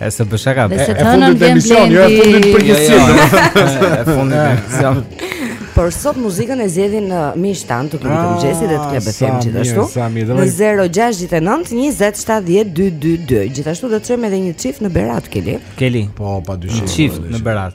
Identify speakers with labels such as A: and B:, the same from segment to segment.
A: E se
B: për
C: shaka E
A: fundit
B: te
A: emisioni, jo e fundit për
C: kësi E fundit te emisioni
D: Por sot muzikën e zgjedhin në uh, mi shtan të klubit të
A: ah,
D: mëngjesit dhe të Club
A: FM
D: gjithashtu Në 0-6-9-27-12-22 Gjithashtu do të shohim edhe një çift në Berat, Keli
C: Keli
A: Po, pa dyshim
D: Një çift në Berat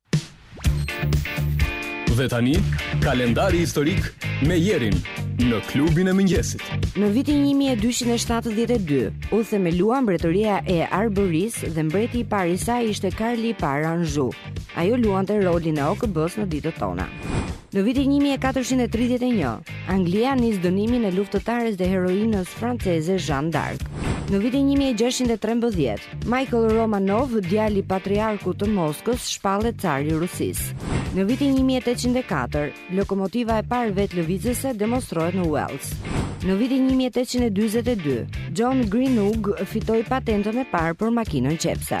D: Dhe
E: tani, kalendari historik me Jerin në klubin e mëngjesit.
F: Në vitin 1272, u themelua mbretëria e Arbërisë dhe mbreti i parë i saj ishte Karli i parë Anjou. Ajo luante rolin e OKB-së në ditët tona. Në vitin një mijë e katërqind e tridhjetë e një, Anglia nis dënimin e luftëtares dhe heroinës franceze Jeanne d'Arc. Në vitin një mijë e gjashtëqind e trembëdhjetë, Michael Romanov, djali i patriarkut të Moskës, shpallet car i Rusisë. Në vitin një mijë e tetëqind e katër, lokomotiva e parë vetëlëvizëse demonstrohet në Uels. Në vitin një mijë e tetëqind e dyzet e dy, John Greenough fitoi patentën e parë për makinën qepëse.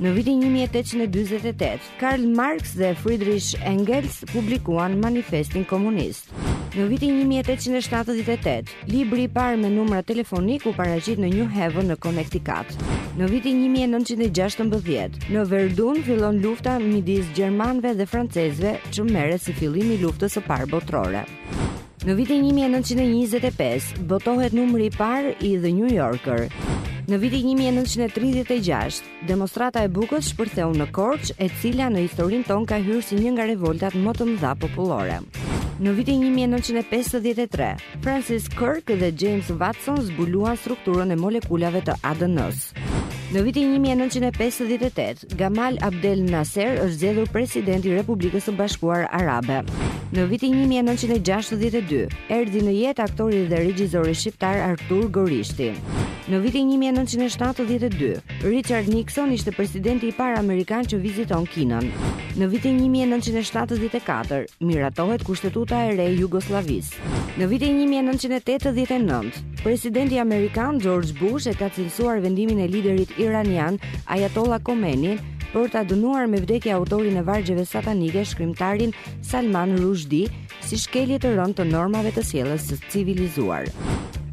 F: Në vitin një mijë e tetëqind e dyzet e tetë, Karl Marx dhe Friedrich Engels publikuan manifestin komunist. Në vitin 1878, libri i parë me numra telefonikë u paraqit në New Haven në Connecticut. Në vitin 1916, në Verdun fillon lufta midis gjermanëve dhe francezëve, që merret si fillimi i luftës së parë botërore. Në vitin 1925, botohet numri i parë i The New Yorker. Në vitin 1936, Demonstrata e Bukës shpërtheu në Korçë, e cila në historinë tonë ka hyrë si një nga revoltat më të mëdha popullore. Në vitin 1953, Francis Kirk dhe James Watson zbuluan strukturën e molekulave të ADN-së. Në vitin 1958, Gamal Abdel Nasser është zgjedhur president i Republikës së Bashkuar Arabe. Në vitin 1962, erdhi në jetë aktori dhe regjizori shqiptar Artur Gorishti. Në vitin 1972, Richard Nixon ishte presidenti i parë amerikan që viziton Kinën. Në vitin 1974, miratohet kushtetuta e re e Jugosllavisë. Në vitin 1989, presidenti amerikan George Bush e ka cilësuar vendimin e liderit iranian Ayatollah Khomeini për ta dënuar me vdekje autorin e vargjeve satanike shkrimtarin Salman Rushdie si shkelje të rëndë të normave të sjelljes së civilizuar.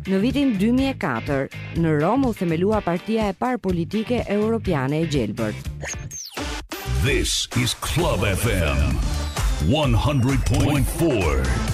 F: Në vitin 2004, në Romë u themelua partia e parë politike europiane e gjelbërt.
G: This is Club FM 100.4.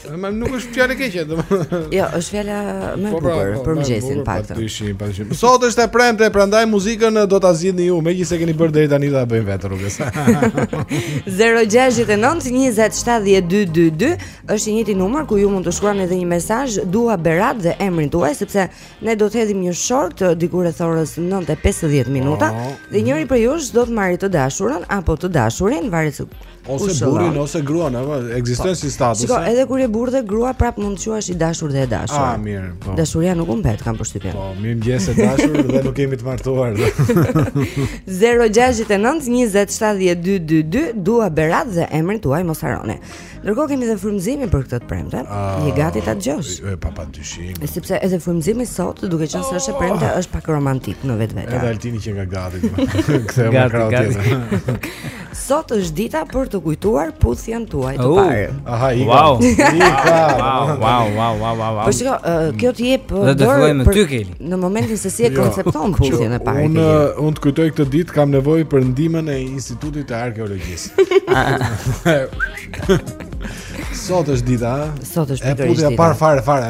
F: Më
A: nuk është fjalë e keqe, domethënë.
F: Jo, është fjala më e
A: po, pra,
F: bukur
A: po,
F: për mëngjesin
A: pak.
F: Pa
A: dyshim, pa dyshim. Sot është e premte, prandaj muzikën do ta zgjidhni ju, megjithëse keni bërë deri tani, ta bëjmë vetë rrugës.
F: 069 2070222 është i njëjti numër ku ju mund të shkruani edhe një mesazh, dua Berat dhe emrin tuaj sepse ne do të hedhim një short diku rreth orës 9:50 minuta
A: po.
F: dhe njëri prej jush do të marrë të dashurën apo të dashurin, varet se
A: ose burrin ose gruan apo ekziston po. si status.
F: Shiko, edhe kur je burrë dhe grua prap mund të quash i dashur dhe e dashur.
A: Ah, mirë, po.
F: Dashuria nuk humbet, kam përshtypjen.
A: Po, mirëmëngjes e dashur dhe nuk kemi të martuar.
F: 0692070222 dua Berat dhe emrin tuaj mos harroni. Ndërkohë kemi edhe frymëzimin për këtë të premte. Ah, je gati ta dëgjosh?
A: Jo, pa pa dyshim.
F: Sepse edhe frymëzimi sot, duke qenë se është e premte, është pak romantik në vetvete.
A: Edhe Altini qenka gati. Kthehem
C: në
A: krahatin.
F: Sot është dita për të kujtuar puthjen tuaj të parë.
A: Aha, i
C: wow. wow, wow, wow, wow, wow.
F: Po shiko, uh, kjo të jep
C: uh, dorë për ty Keli.
F: Në momentin se si e
A: jo,
F: koncepton puthjen e parë.
A: Unë
F: uh,
A: unë të kujtoj këtë ditë kam nevojë për ndihmën e Institutit të Arkeologjisë. Sot është dita, a?
F: Sot është dita.
A: E
C: puthja e parë fare fare.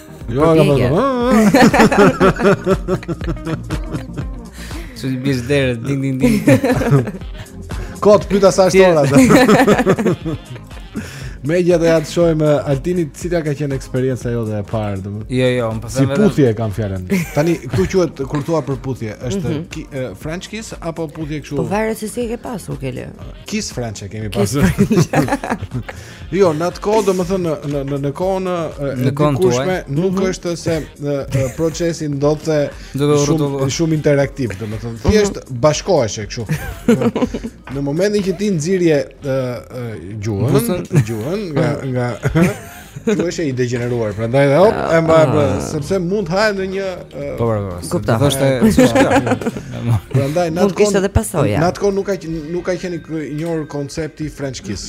F: Jo, ka më dhëmë
A: Që t'i
C: biesh derës, din, din, din
A: Kot, pyeta sa është ora Megjithatë shohim eh, Altini, cila ka qenë eksperienca jote e parë dhe më
C: Jo, jo, më përse
A: Si puthje e kam fjalën Tani, këtu quhet kur thua për puthje është
F: mm -hmm.
A: ki, uh, French kiss apo puthje këshu
F: Po varet se si e ke pasur, Keli
A: Kiss French e kemi pasur Kiss
F: French
A: Jo, në atë kohë, domethënë në në në në kohën e
C: në kohën tuaj,
A: nuk
F: mhm.
A: është se në, procesi ndodhte shumë shumë interaktiv, domethënë
F: mhm.
A: thjesht bashkoheshe kështu. Në momentin që ti nxirrje gjuhën, gjuhën nga nga Ky është i degjeneruar, prandaj dhe hop, e mbaje, ah. sepse mund të haje një
C: Po, po, po.
F: Kuptoj.
C: Do të
A: Prandaj në atë kohë.
F: Nuk kishte edhe pasoja.
A: Në atë kohë nuk ka nuk ka qenë i njohur koncepti French kiss.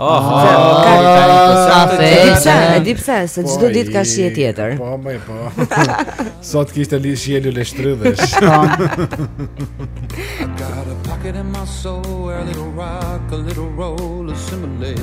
C: Oh,
B: kafe.
F: E di pse, se
A: po,
F: çdo ditë ka shije tjetër.
A: Po, më po. Sot kishte një shije
H: luleshtrydhesh. Got a pocket in my soul where a little rock, a little roll assimilate.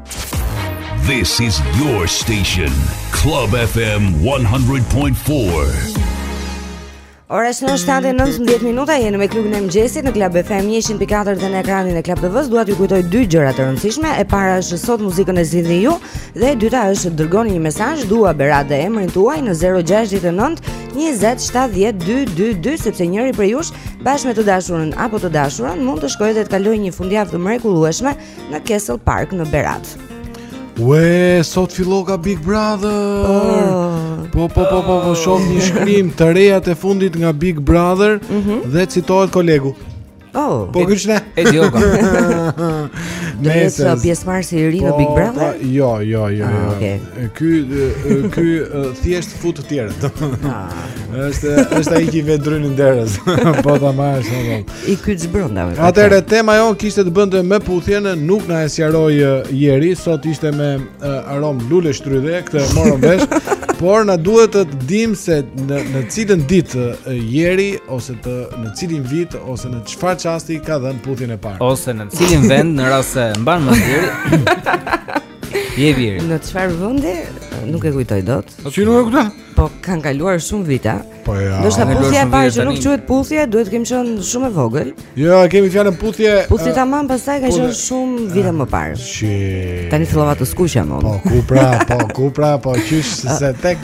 G: This is your station, Club FM 100.4.
I: Ora është 7:19 minuta, jemi me klubin e mëngjesit në Club FM 104 dhe në ekranin e Club TV-s. Dua t'ju kujtoj dy gjëra të rëndësishme. E para është sot muzikën e zgjidhni ju dhe e dyta është dërgoni një mesazh dua Berat dhe emrin tuaj në 069 20 70 222 sepse njëri prej jush bashkë me të dashurën apo të dashurin mund të shkojë dhe të kalojë një fundjavë të mrekullueshme në Castle Park në Berat.
A: Ue, sot filloka Big Brother. Oh. Po po po po, po shoh një shkrim të rejat e fundit nga Big Brother mm -hmm. dhe citohet kolegu.
I: Oh,
A: po kush ne?
C: E di oko.
I: Do të jetë uh, pjesëmarrës i ri në po, Big Brother?
A: Po, jo, jo, jo.
I: Ah,
A: jo. Ky ky thjesht fut të tjerë.
I: Ah.
A: Është është ai që vë drynin derës. Po ta marrësh apo.
I: I kyç brenda.
A: Atëherë tema jonë kishte të bënte me puthjen, nuk na e sqaroi Jeri, sot ishte me uh, aromë luleshtrydhe, këtë morëm vesh. Por na duhet të dimë se në në cilën ditë Jeri ose të në cilin vit ose në çfarë çasti ka dhënë puthjen e parë.
C: Ose në cilin vend në rast se mban më Je vjer.
I: Në çfarë vendi? Nuk e kujtoj dot.
A: Po si nuk e kujton?
I: Po kanë kaluar shumë vite.
A: Po ja.
I: Ndoshta puthja e parë që nuk quhet puthje, duhet të kem qenë shumë e vogël.
A: Jo, kemi fjalën puthje.
I: Puthje tamam, pastaj ka qenë shumë vite më parë.
A: Shi.
I: Tani fillova të skuqem unë.
A: Po kupra, po kupra, po qysh se tek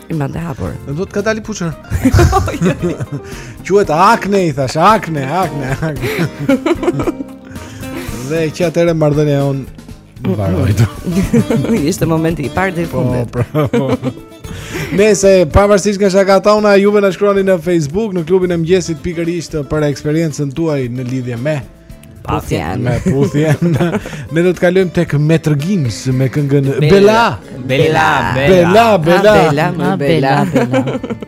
C: I mban
A: të
I: hapur.
A: Ndoshta të ka dalë puçërr. Quhet akne, i thashë, akne, akne, akne. Dhe që atëherë marrëdhënia jonë mbaroi.
I: Ishte momenti i parë dhe
A: i
I: fundit.
A: Po, pra, po. Nejse, pavarësisht nga shakatë tona, juve na shkruani në Facebook, në klubin e mëngjesit pikërisht për eksperiencën tuaj në lidhje me
I: Puthjen.
A: Me puthjen. Ne do të kalojmë tek Maître Gims me këngën Bella.
C: Bella, Bella,
A: Bella. Bella,
I: Bella, Bella.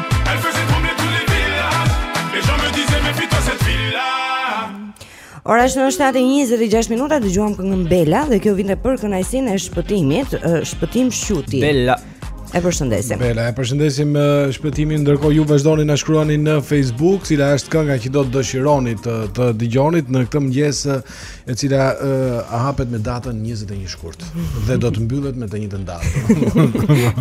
F: Ora është në 7:26 minuta dëgjuam këngën Bella dhe kjo vinte për kënaqësinë e Shpëtimit, Shpëtim Shquti.
C: Bella.
F: E përshëndesim.
A: Bella, e përshëndesim Shpëtimin. Ndërkohë ju vazhdoni na shkruani në Facebook, cila është kënga që do të dëshironi të të dëgjonit në këtë mëngjes e cila uh, hapet me datën 21 shkurt dhe do të mbyllet me të njëjtën datë.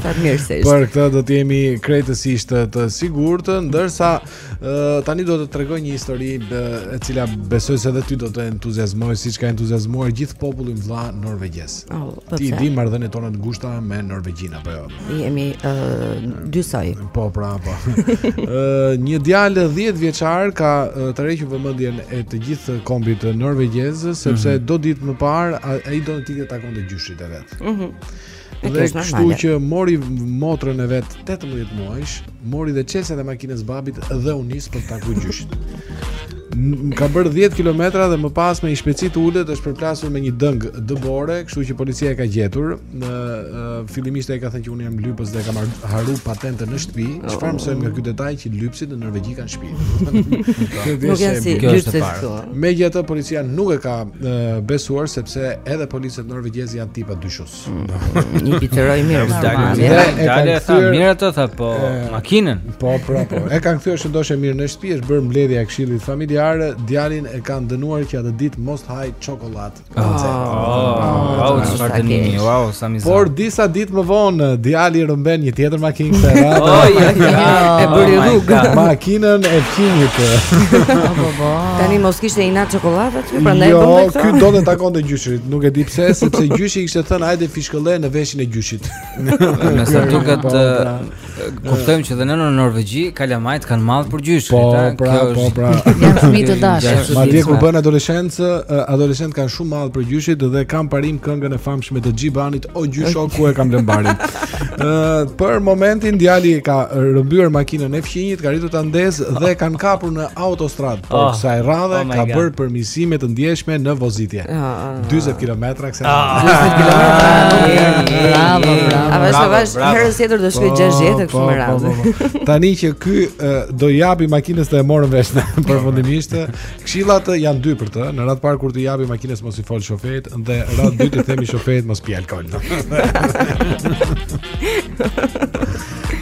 F: Faleminderit.
A: Për këtë do të jemi krejtësisht të sigurt, ndërsa uh, tani do të të tregoj një histori e cila besoj se edhe ty do të të entuziazmojë siç ka entuziazmuar gjithë popullin vëlla norvegjez.
F: Oh. Po
A: ti
F: i
A: di marrëdhëniet tona të ngushta me Norvegjinë apo jo?
F: Jemi ë dy soi.
A: Po pra po. Ë një djalë 10 vjeçar ka tërhequr vëmendjen e të gjithë kombit norvegjez sepse
F: mhm.
A: do ditë më parë ai donte t'i takonte gjyshit e vet.
F: Mhm.
A: Dhe kështu që mori motrën e vet 18 muajshe, Mori dhe çelësat e makinës së babit dhe u nis për taku gjyshit. Ka bërë 10 kilometra dhe më pas me një shpejtësi të ulët është përplasur me një dëng dëbore, kështu që policia e ka gjetur. Në uh, fillimisht ai ka thënë që unë jam lypës dhe kam harru patentën në shtëpi. Oh. Çfarë mësojmë nga ky detaj që lypësit në Norvegji kanë shtëpi?
F: Nuk janë si
A: lypësit
F: këtu.
A: Megjithatë policia nuk e ka uh, besuar sepse edhe policët norvegjezë janë tipa dyshues.
F: Një ditë rroj mirë
A: të
F: dalë.
A: Edhe
C: e
A: kanë thënë
C: mirë atë tha po makinën.
A: Po po po. E kanë kthyer shëndoshë e mirë në shtëpi, është bërë mbledhja e këshillit familjar, djalin e kanë dënuar që atë ditë mos të haj çokoladë.
C: Ah, wow, çfarë dënimi, wow, sa mizë.
A: Por disa ditë më vonë djali rrëmben një tjetër makinë
C: kësaj radhe.
F: E bëri rrugë.
A: Makinën e fqinjit. Po po.
F: Tani mos kishte inat çokoladë. Çfarë prandaj
A: jo,
F: bën këtë?
A: Jo, ky do të takonte gjyshit, nuk e di pse, sepse gjyshi kishte thënë hajde fishkëlle në veshin e gjyshit.
C: Me sa duket
A: po, pra.
C: kuptojmë që dhe në Norvegji kalamajt kanë mall për gjyshit,
A: po, pra, kjo po, pra.
B: Janë fëmijë të dashur.
A: Madje kur bëhen adoleshentë, adoleshent kanë shumë mall për gjyshit dhe kanë parim këngën e famshme të Xhibanit o gjysho ku e kam lënë barin. Ë, për momentin djali ka rrëmbyer makinën e fqinjit, ka arritur ta ndezë dhe e kanë kapur në autostradë. Po
C: oh,
A: kësaj radhe
C: oh
A: ka bër përmisime të ndjeshme në vozitje.
F: Oh, oh,
A: 40 kilometra kësaj.
C: Oh,
F: 40 kilometra.
B: Bravo, bravo.
F: A vesh
C: vesh
F: herën tjetër do shkoj 60 e këtu me radhë.
A: Tani që ky do i japi makinës e morëm vesh përfundimisht. Këshillat janë dy për të. Në radhë të parë kur t'i japi makinës mos i fol shoferit dhe radhë të dytë t'i themi shoferit mos pi alkol.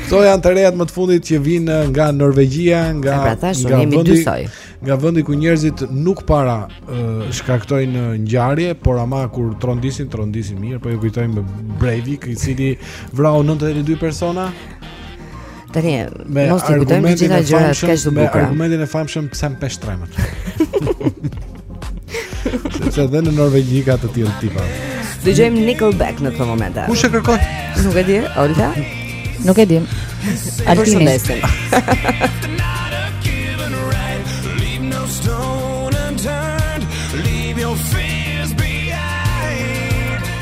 A: Këto janë të rejat më të fundit që vijnë nga Norvegjia, nga
F: pra,
A: nga vendi nga vendi ku njerëzit nuk para uh, shkaktojnë ngjarje, por ama kur trondisin, trondisin mirë, po ju kujtojmë Breivik, i cili vrau 92 persona.
F: Tani, mos i kujtojmë të gjitha gjërat kaq të bukura.
A: Me argumentin e famshëm pse më pe shtrembër. Sepse dhe në Norvegji ka të tillë tipa.
F: Dëgjojmë Nickelback në këtë moment.
A: Kush e kërkon?
F: Nuk e di, Olga.
J: Nuk e
F: di.
J: Altini.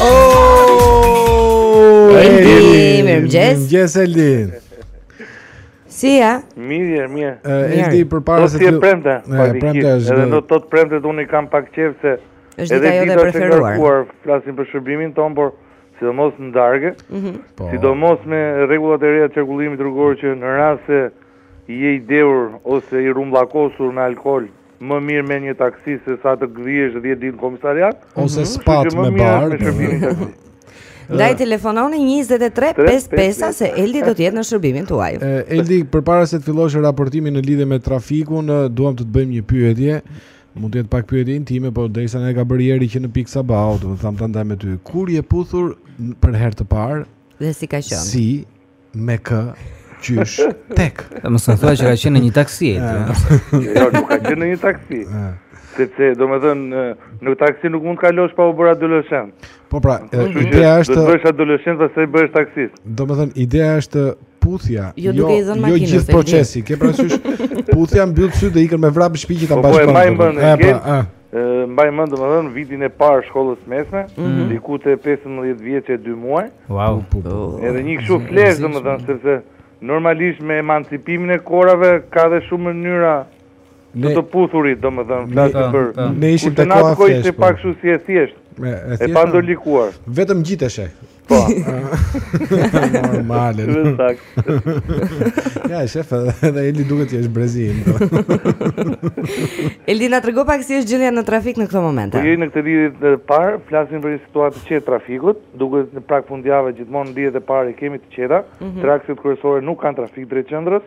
A: Oh!
F: Eldi, mirëmëngjes.
A: Mirëmëngjes Eldi.
F: Si je?
K: Mirë, mirë.
A: Eldi përpara se
K: të. E premte.
A: E premte.
K: Edhe do të thotë premte, unë kam pak qejf se
F: është dita jote e preferuar.
K: Edhe flasim për shërbimin tonë, por sidomos në darkë.
F: Mm -hmm.
A: po.
K: Sidomos me rregullat e reja të qarkullimit rrugor që në rast se je i dehur ose i rrumbllakosur me alkool, Më mirë me një taksi se sa të gdhiesh 10 ditë në komisariat.
A: Ose
K: mhm.
A: s'pat me
K: parë.
F: Ndaj telefononi 23 55 se Eldi do të jetë në shërbimin tuaj.
A: Eldi, përpara se të fillosh raportimin në lidhje me trafikun, duam të të bëjmë një pyetje. Mund të jetë pak pyetje intime, po derisa na ka bërë Eri që në pikë të sabahut, thamë ta ndajmë me ty. Kur je puthur për herë të parë?
F: Dhe si ka qenë?
A: Si Me kë? Qysh? Tek.
C: Mos më thua që ka qenë në një taksi.
K: Jo, nuk ka qenë në një taksi. Sepse, domethënë, në taksi nuk mund të kalosh pa u bërë adoleshent.
A: Po pra, ideja është...
K: Do të bëhesh adoleshent, pastaj të bëhesh taksist.
A: Domethënë, ideja është
L: puthja,
F: jo,
L: jo,
F: jo
L: gjithë procesi, ke parasysh, puthja mbyll sytë dhe ikën me vrap në shpi që ta
K: bashkë.
L: Po,
K: po, e mbaj mend,
L: e pra,
K: Mbaj mend domethënë vitin e parë të shkollës së mesme,
L: mhm.
K: diku te 15 vjeç e 2 muaj.
A: Wow.
K: Edhe një kështu flesh domethënë sepse normalisht me emancipimin e kohërave ka dhe shumë mënyra të të puthurit, domethënë, flasim për...
L: Ne ishim te koha
K: fresh,
L: po.
K: pak kështu si e
L: thjeshtë,
K: e pandërlikuar.
L: Vetëm ngjiteshe,
K: Po.
L: Normale.
K: E saktë.
L: ja, sheh, edhe Eldi duket që është brezi im.
F: Eldi na trego pak si është gjendja në trafik në këtë moment.
K: Po jemi në këtë lidhje të parë, flasim për një situatë të qetë të trafikut, duket në prag fundjave gjithmonë lidhjet e para i kemi të qeta,
F: mm
K: -hmm. akset kryesore nuk kanë trafik drejt qendrës,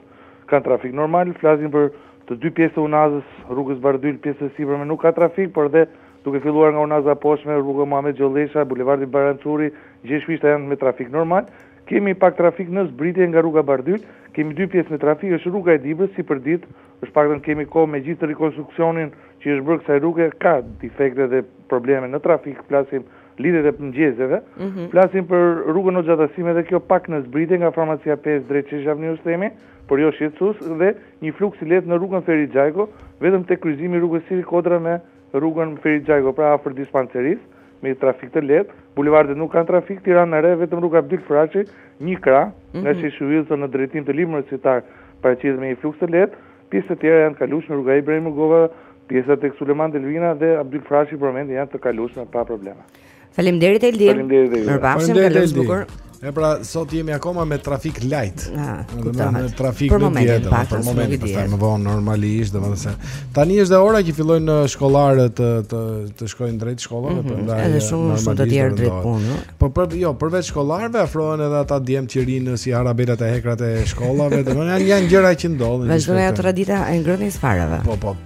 K: kanë trafik normal, flasim për të dy pjesët e Unazës, rrugës Bardhyl, pjesa e sipërme nuk ka trafik, por dhe Duke filluar nga Unaza e Poshtme, rruga Muhamet Gjollesha, bulevardi Bajram Curri, Gjergj Fishta janë me trafik normal. Kemi pak trafik në zbritje nga rruga Bardhyl. Kemi dy pjesë me trafik, është rruga e Dibrës, si përditë, është pak dhe kemi kohë me gjithë rikonstruksionin që i është bërë kësaj rruge, ka difekte dhe probleme në trafik, flasim lidhjet e mëngjeseve. Flasim për rrugën Hoxha Tahsim edhe kjo pak në zbritje nga farmacia pesë drejt sheshit Avni Rustemi, por jo shqetësues dhe një fluks i lehtë në rrugën Ferit Xhajko, vetëm tek kryqëzimi i rrugës Siri Kodra me rrugën Ferit Xhajko pra afër dispanserisë, me trafik të lehtë, bulevardet nuk kanë trafik, Tirana e Re vetëm rruga Abdyl Frashëri, një krah, nga sheshi Wilson në drejtim të Librit Universitar paraqitet me një fluks të lehtë, pjesët e tjera janë të kalueshme rruga Ibrahim Rugova, pjesa tek Sulejman Delvina dhe Abdyl Frashëri për momentin janë të kalueshme pa probleme.
F: Faleminderit Eldi.
K: Faleminderit Eldi.
F: Mirupafshim,
L: kalofsh
F: bukur.
L: E pra, sot jemi akoma me trafik light.
F: Ah,
L: domethënë trafik
F: për momentin, pak
L: për momentin, pastaj më vonë normalisht, domethënë se tani është dhe ora që fillojnë uh, shkollarët të uh, të, të shkojnë drejt shkollave,
F: mm -hmm.
L: prandaj
F: edhe
L: uh,
F: shumë shumë të tjerë drejt punës.
L: Po por jo, përveç shkollarëve afrohen edhe ata djem që rrinë si harabelat te hekurat e shkollave, domethënë janë gjëra që ndodhin.
F: Vazhdon ajo tradita e ngrënies së farave.
L: Po, po.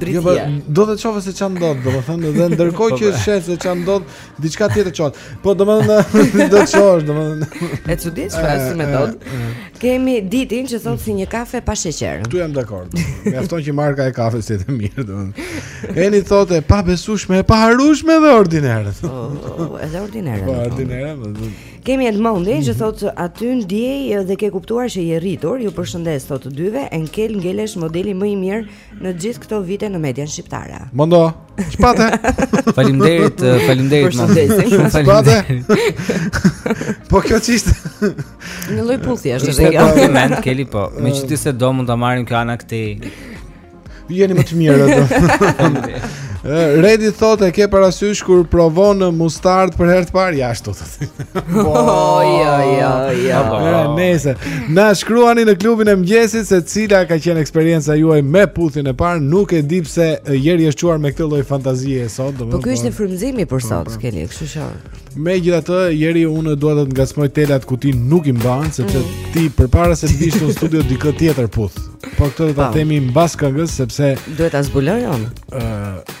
A: Jo,
C: po,
A: do të shohësh se ça ndodh, domethënë, edhe ndërkohë që
C: po,
A: sheh se ça ndodh, diçka tjetër çon. Po domethënë do të shohësh, domethënë.
M: E çuditshme eh, si metodë. Eh, eh. Kemi Ditin që thotë si një kafe pa sheqer.
A: Ktu jam dakord. Mjafton që marka e kafes të jetë mirë, domethënë. Eni thotë e pabesueshme, e paharrueshme dhe ordinere.
M: Po, edhe ordinere.
A: Po, ordinere. Po.
M: Kemi Edmondin që thotë aty ndjej dhe ke kuptuar se je rritur. Ju përshëndes thotë të dyve, Enkel ngelesh modeli më i mirë Në gjithë këto vite në median shqiptare.
A: Mondo, ç'pate.
C: faleminderit, faleminderit
M: Mondo.
C: Shumë faleminderit.
A: Po kjo ç'ishte.
M: Një lloj puthjeje është edhe kjo.
C: Kompliment Keli po. Meqë ti s'e do mund ta marrim kjo anë këtej.
A: Jeni më të mirët. Redi thotë e ke parasysh kur provon mustardë për herë të parë jashtë thotë.
M: Oh, ja, ja,
A: ja. Nëse na shkruani në klubin e mëngjesit se cila ka qenë eksperienca juaj me puthjen e parë, nuk e di pse Jeri është çuar me këtë lloj fantazie sot, domethënë.
M: Po ky ishte po. frymëzimi për sot, po, po. keni, kështu që.
A: Megjithatë, Jeri unë dua të ngacmoj telat ku ti nuk i mban, sepse mm. ti përpara se të vish në studio dikë tjetër puth. Po këtë do ta themi mbas këngës sepse
M: duhet ta
A: zbulojmë.
M: Ëh,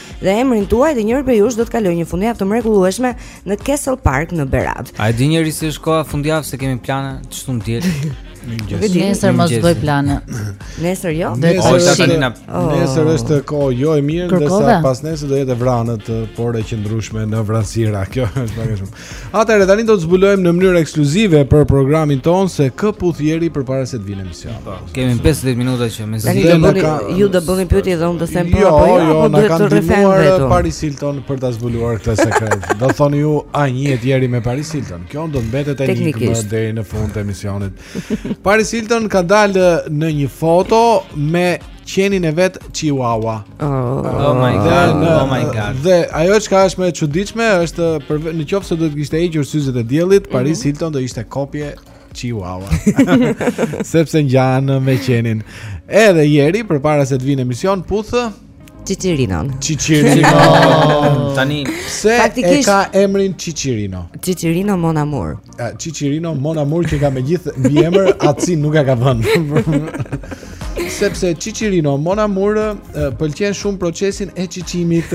M: dhe
N: emrin tuaj
O: dhe
F: njëri prej jush do të kalojë një fundjavë të mrekullueshme në Castle Park në Berat.
C: A e di njeri si është koha në fundjavë se kemi plane të shtunë e diel?
B: Nesër mos bëj plane.
F: Nesër jo.
B: Do të
A: thotë
B: tani
A: na.
F: Oh.
A: Nesër është kohë jo e mirë, ndërsa pasnesër do jetë e vranët por e qëndrueshme në vranësira. Kjo është më shumë. Atëherë tani do të zbulojmë në mënyrë ekskluzive për programin tonë se kë puth Jeri përpara se të vijë në emision.
C: Po, kemi 50 minuta që me
F: zgjidhje.
C: Ju
F: do bëni
A: ka...
F: ju do bëni pyetje dhe unë do them po
A: jo,
F: apo jo,
A: jo
F: apo duhet të
A: rrëfehem
F: vetëm.
A: Paris Hilton për ta zbuluar këtë sekret. do thoni ju a njihet Jeri me Paris Hilton. Kjo do mbetet enigmë deri në fund të emisionit. Paris Hilton ka dalë në një foto me qenin e vet Chihuahua.
C: Oh, oh
A: my
C: god.
A: Dhe,
C: oh my god.
A: Dhe ajo çka është më e çuditshme është po në qoftë se do të kishte hequr syzet e diellit, mhm. Paris
F: mm -hmm.
A: Hilton do ishte kopje Chihuahua. Sepse ngjan me qenin. Edhe Jeri përpara se të vijë në emision puth
F: Çiçirinon.
A: Çiçirinon.
C: Tani
F: pse
A: e ka emrin Çiçirino.
F: Çiçirino Mon Amour.
A: Ja, Çiçirino Mon Amour që ka me gjithë mbiemër, atësi nuk e ka vënë. Sepse Çiçirino Mon Amour, eh, pëlqen shumë procesin e çiçimit,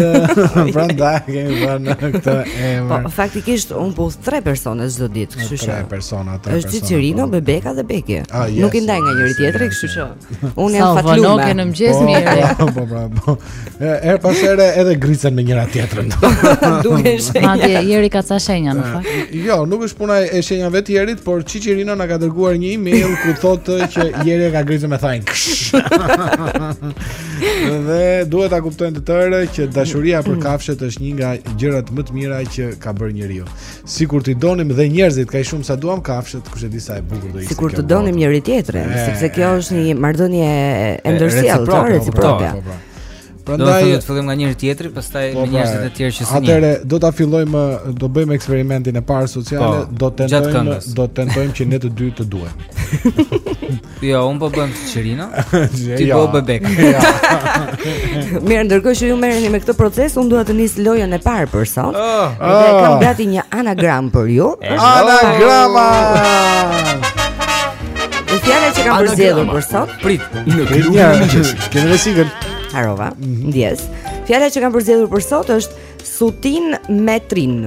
A: prandaj kemi vënë këtë emër.
F: Po, faktikisht unë puth tre persona çdo ditë, kështu që.
A: Tre persona, tre persona.
F: Është Çiçirino,
A: po.
F: Bebeka dhe Beki.
A: Ah, yes,
F: nuk i ndaj nga
A: yes, njëri
F: tjetri,
A: yes,
F: kështu
A: yes.
F: që.
B: Unë
F: jam fatlume.
B: Sa vonë në mëngjes
A: po,
B: mirë.
A: Po, po, po, po. Herë pas here edhe gricen me njëra tjetrën.
F: Duken shenja.
B: Madje, Jeri ka ca shenja, në fakt.
A: Jo, nuk është puna e shenjave të Jerit, por Çiçirina na ka dërguar një e-mail ku thotë që Jeri ka gricen me thajnë. Dhe duhet ta kuptojnë të tërë që dashuria për kafshët është një nga gjërat më të mira që ka bërë njeriu. Sikur t'i donim dhe njerëzit kaq shumë sa duam kafshët, kush e di sa e bukur do ishte.
F: Sikur të donim njëri tjetrin, sepse kjo është një marrëdhënie e ndërsjellë, po, reciproke.
A: Po, po, Prandaj
C: do të fillojmë nga njëri tjetri, pastaj me njerëzit e tjerë që s'e
A: njeh. Atëherë do ta fillojmë, do bëjmë eksperimentin e parë
C: social,
A: do tentojmë, do tentojmë që ne të dy të duhemi.
C: Jo, unë po bëhem Çiçirina. Ti po bebek.
F: Mirë, ndërkohë që ju merreni me këtë proces, unë dua të nis lojën e parë për sot.
C: Oh,
F: oh.
A: Dhe
F: kam gati një anagram për ju.
A: Anagrama.
F: Fjala që kam përzgjedhur për sot
C: Prit,
E: në kërru
A: një
E: në gjës
A: Kene dhe sigël
F: Harrova, mhm. ndjesë. Fjala që kam përzgjedhur për sot është Sutin Metrin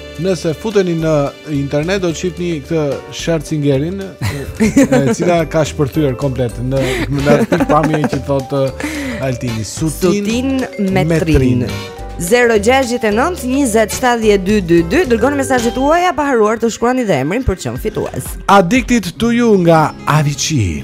C: Nëse
A: futeni në internet do të shihni këtë Scherzingerin, e cila ka shpërthyer komplet në në atë pamje që thotë uh, Altini Sutin,
F: Sutin metrin. 069 2070222 dërgoni mesazhet tuaja pa harruar të shkruani dhe emrin për të qenë fitues.
A: Addicted to you nga Avicii.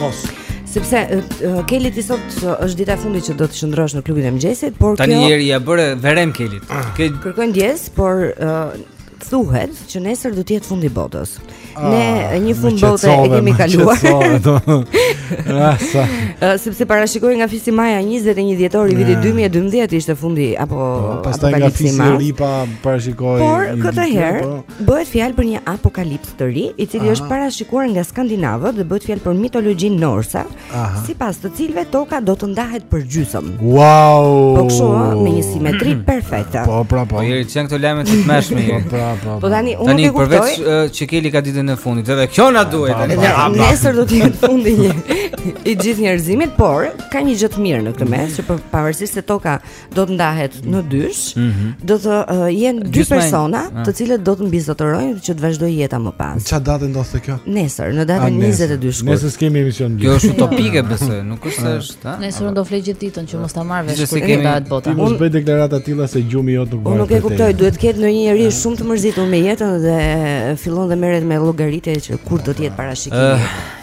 A: Mos.
F: Sepse Keli ti sot është dita e fundit që do të qëndrosh në klubin e mëngjesit, por kjo Tani
C: Jeri ia bëre verem Kelit. Ah.
F: Të kërkoj ndjesë, por uh, thuhet që nesër do të jetë fundi botës. Ah, ne një fund bote e kemi kaluar.
A: Asa.
F: Ah, sepse parashikuar nga fisi Maja 21 dhjetor i vitit 2012 ishte fundi apo
A: po, pastaj nga fisi riparashikoi.
F: Por këtë herë
A: po.
F: bëhet fjalë për një apokalips. të ri, i cili
A: Aha.
F: është parashikuar nga skandinavët dhe bëhet fjalë për mitologjinë norse, sipas të cilëve toka do të ndahet për gjysmë.
A: Wow!
F: Po kështu, me një simetri perfekte.
A: Po, pra, po.
C: Po Jeri ç'janë këto lajme të tmerrshme.
A: Po, pra, po,
F: po. Po tani unë nuk e kuptoj.
C: Tani përveç që Keli ka ditën e fundit, edhe kjo na duhej tani.
F: Nesër do të jetë fundi një i gjithë njerëzimit, por ka një gjë të mirë në këtë mes, që pavarësisht se toka do të ndahet në dysh,
C: mm -hmm.
F: do të uh, jenë dy persona,
C: ah.
F: të cilët do të mbizotërojnë që të vazhdojë jeta më pas.
A: Çfarë date ndodhte kjo?
F: Nesër, në datën 22 shkurt.
A: Nesër kemi emision mbi.
C: Kjo është utopike, besoj, nuk është se është, ha?
B: Nesër unë do fle gjithë ditën që mos ta marr vesh kur
C: të
B: ndahet bota.
A: Unë mos bëj deklarata të tilla se gjumi jot nuk bëhet.
F: Unë nuk e kuptoj, duhet të ketë ndonjë njeri ah. shumë të mërzitur me jetën dhe fillon dhe merret me llogaritje që kur do të jetë
A: ah.
F: parashikimi.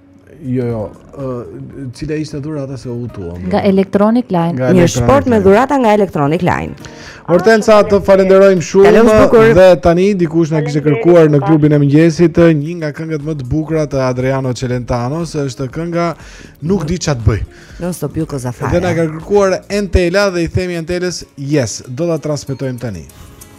C: Jo, jo.
A: Cila ishte dhurata se u hutuam?
B: Nga Electronic Line.
A: Nga
F: një shportë me dhurata nga Electronic Line.
A: Hortensa, të falenderojmë shumë. Dhe tani dikush na kishte kërkuar në klubin e mëngjesit një nga këngët më të bukura të Adriano Celentanos, është kënga Nuk di çat bëj.
F: Don stop ju koza fare.
A: Dhe na
F: e
A: ka kërkuar Entela dhe i themi Entelës, yes, do ta transmetojmë tani.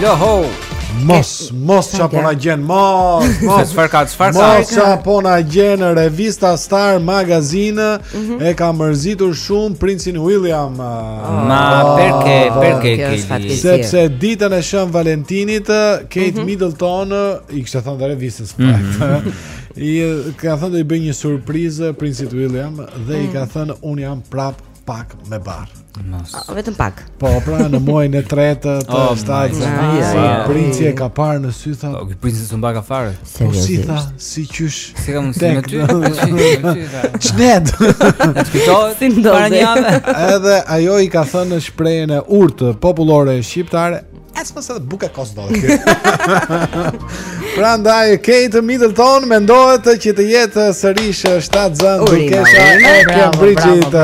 P: Jo
C: ho.
A: Mos, mos ça po na gjen, mos, mos.
C: Çfarë ka, çfarë ka?
A: Mos ça po na gjen revista Star Magazine mhm. e ka mërzitur shumë princin William.
C: Ma ah, perke,
F: po,
C: perke
F: kili.
A: Sepse ditën e Shën Valentinit Kate mhm. Middleton i kishte thënë revistës. Mhm. I ka thënë do i bëj një surprizë princit William dhe i ka mm. thënë un jam prap pak me barrë.
C: Mos.
F: Vetëm pak.
A: Po, pra në muajin e tretë të
C: oh,
F: shtatzënisë.
A: Princi e ka parë në sy tha.
C: Po, princi s'u mbaka fare.
A: Po si tha, si qysh.
C: Si ka mundsi me ty?
A: Çned.
F: Fitohet
C: para një javë.
A: Edhe ajo i ka thënë në shprehjen e urtë popullore shqiptare, As pas edhe buka Kosova. Prandaj Kate Middleton mendohet që të jetë sërish
F: shtatzën
A: dukesha e Cambridge-it.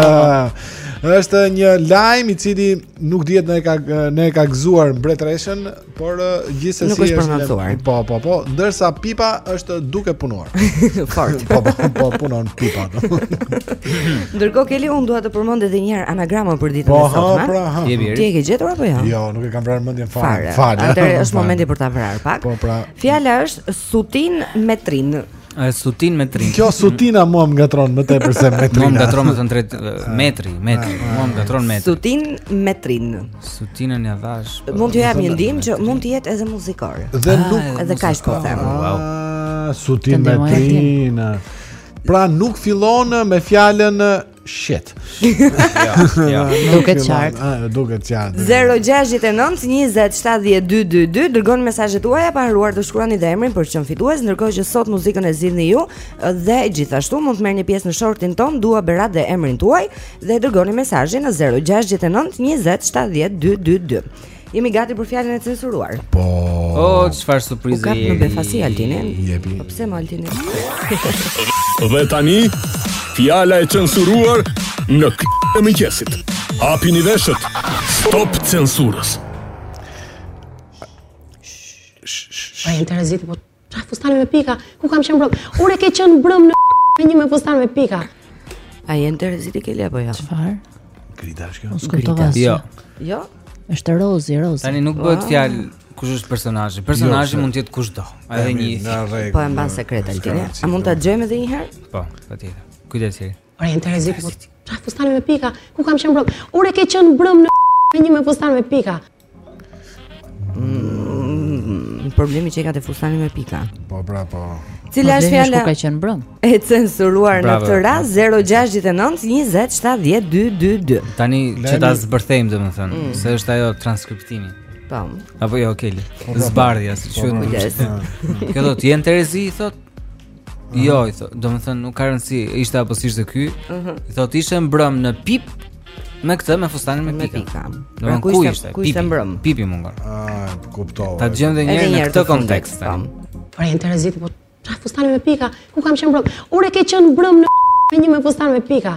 A: Është një lajm i cili nuk dihet në e ka në e ka gëzuar mbretëreshën, por gjithsesi
F: është, është
A: një
F: lajm.
A: Po, po, po, ndërsa Pipa është duke punuar.
F: Fort.
A: Po, po, po punon pipa.
F: Ndërkohë Keli un dua të përmend edhe një herë anagramën për ditën
A: po,
F: e sotme.
C: Po, pra.
F: Ti e ke gjetur apo jo?
A: Jo, nuk e kam vrarë mendjen fare.
F: Fare. Atëherë është momenti për ta vrarë pak.
A: Po, pra.
F: Fjala është sutin metrin.
C: A sutin metrin.
A: Kjo sutina mua më ngatron më tepër se
C: metrin.
A: Mua
C: më ngatron me thën drejt metri, metri. Ah, mua më ngatron metri.
F: Sutin metrin.
C: Sutinën ja dhash. Po,
F: mund të jap një ndihmë që mund të jetë edhe muzikore.
A: Dhe ah, nuk
F: edhe kaq po them.
C: Wow.
A: Ah, Sutin metrin. Pra nuk fillon me fjalën shit.
C: Ja, ja.
B: Duket qartë.
A: Ah, duket qartë.
F: 069 20 70 222 dërgoni mesazhet tuaja pa harruar të shkruani dhe emrin për të qenë fitues, ndërkohë që sot muzikën e zgjidhni ju dhe gjithashtu mund të merrni pjesë në shortin ton Dua Berat dhe emrin tuaj dhe dërgoni mesazhin në 069 20 70 222. Jemi gati për fjalën e censuruar.
A: Po.
C: Oh, çfarë surprize.
F: E kap në befasi Altinin.
A: Jepi.
F: Po pse mo Altinin?
E: dhe tani fjala e censuruar në klubin e mëngjesit. Hapini veshët. Stop censurës.
Q: Ai interesit po Ça fustani me pika? Ku kam qenë mbrëm? Ore ke qenë mbrëm në me një me fustan me pika.
F: A jenë të rezit i keli apo jo?
B: Çfarë?
A: Grida është kjo?
B: Unë të vasë.
C: Jo.
F: Jo?
B: është rozi, rozi.
C: Tani nuk bëhet fjalë kush është personazhi. Personazhi
A: jo,
C: mund të jetë kushdo. Edhe një.
F: Po e mban sekret Altin. A mund ta dëgjojmë edhe një herë?
C: Po, patjetër. Kujdes.
Q: Ore, në të reziku, po ça fustani me pika, ku kam qenë mbrëm? Ore, ke qenë mbrëm në me një me fustan me pika.
F: Mm, problemi që ka te fustani me pika.
A: Po, pra, po.
F: Cila është fjala?
B: Problemi ku ka qenë mbrëm.
F: E censuruar në këtë rast 069 20 70 222.
C: Tani që ta zbërthejmë, domethënë, mm. se është ajo transkriptimi.
F: Po.
C: Apo jo,
A: okay.
C: Zbardhja, si quhet. Kjo do të jetë Terezi, thotë. Mhm. Jo, i thotë, domethënë, nuk ka rëndësi, ishte apo si ishte ky mhm. I thotë, ishe mbrëm në pip Me këtë me fustanin me pika,
F: pika. Do
C: më
F: pra,
C: ku
F: ishte, ku ishte mbrëm
C: Pipi mungon
A: A, kuptohet
C: Ta dëgjojmë dhe
F: njëherë
C: në këtë kontekst
F: po.
Q: Por e interesit, po, ça fustani me pika Ku kam qenë mbrëm Ore ke qenë mbrëm në me një me
F: fustanin me pika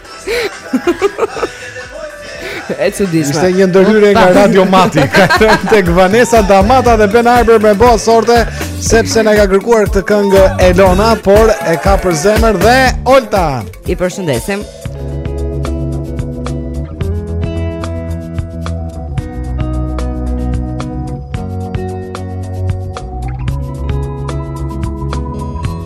A: E
F: çuditshme
A: Ishte një ndërhyrje nga Radio Mati Kalojmë tek Vanessa da Mata dhe Ben Harper me Boa Sorte Sepse na e ka kërkuar këtë këngë Elona Por e ka për zemër dhe Olta
F: I përshëndesim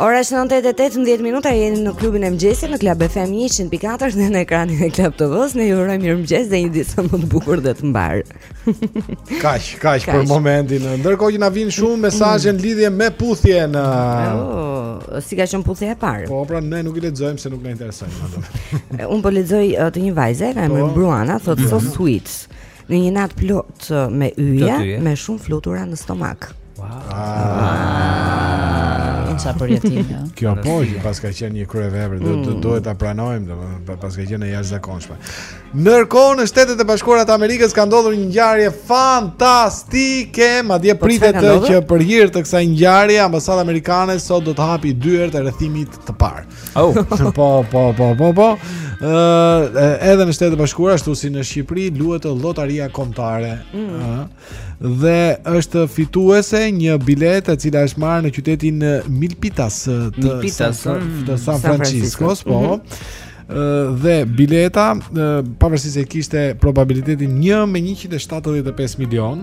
F: Ora është 9:18 minuta, jeni në klubin e mëngjesit në Club FM 104 dhe në ekranin e Club TV-së. Ne ju urojmë mirëmëngjes dhe një ditë sa më të bukur dhe të mbarë.
A: Kaq, kaq për momentin. Ndërkohë që na vijnë shumë mesazhe në lidhje me puthjen.
F: Oh, si ka qenë puthja e parë?
A: Po, pra ne nuk i lexojmë se nuk na intereson.
F: Unë po lexoj uh, të një vajze, ka emrin
A: po.
F: Bruana, thotë so
A: mhm.
F: sweet. Në një natë plot me yje, me shumë flutura në stomak.
B: Ah. Çfarë përjetimi, ja.
A: Kjo po, paska qenë një kryevepër, do të
F: mm.
A: duhet ta pranojmë, domethënë paska qenë e jashtëzakonshme. Ndërkohë në Shtetet e Bashkuara të Amerikës ka ndodhur një ngjarje fantastike, madje
F: po,
A: pritet që për hir të kësaj ngjarje ambasada amerikane sot do të hapi dyert e rrethimit të parë.
C: Oh,
A: po, po, po, po, po. Ëh, edhe në Shtetet e Bashkuara ashtu si në Shqipëri luhet lotaria kombëtare. Ëh.
F: Mm.
A: Uh, dhe është fituese një biletë e cila është marrë në qytetin Milpitas të
C: Milpitas,
A: San,
C: mm,
A: të San Franciscos, po. Mm -hmm dhe bileta pavarësisht se kishte probabilitetin 1 me 175 milion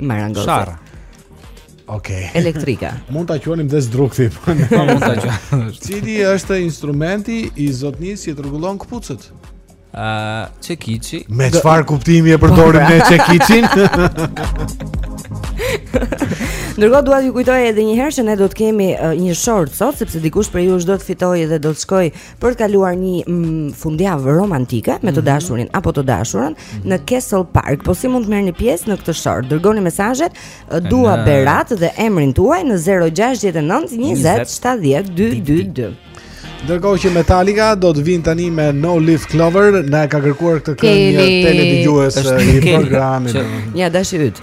F: Marangoze.
C: Sharra.
A: Okej. Okay.
F: Elektrika.
A: mund ta quanim dhe zdrukti. Po
C: mund ta quanim.
A: Cili është instrumenti i zotnisë që rregullon këpucët?
C: Ë, uh, çekiçi.
A: Me çfarë kuptimi e përdorim po, pra. ne çekiçin?
F: Ndërkohë dua t'ju kujtoj edhe një herë që ne do të kemi uh, një short sot sepse dikush prej jush do të fitojë dhe do të shkojë për të kaluar një mm, fundjavë romantike me të
A: mhm.
F: dashurin apo të dashurën mhm. në Castle Park. Po si mund të merrni pjesë në këtë short? Dërgoni mesazhet dua Berat dhe emrin tuaj në 069 20 70 222.
A: Ndërkohë që Metallica do të vinë tani me No Leaf Clover, na e ka kërkuar këtë këngë një teledëgjues i programit.
F: Ja dashi yt.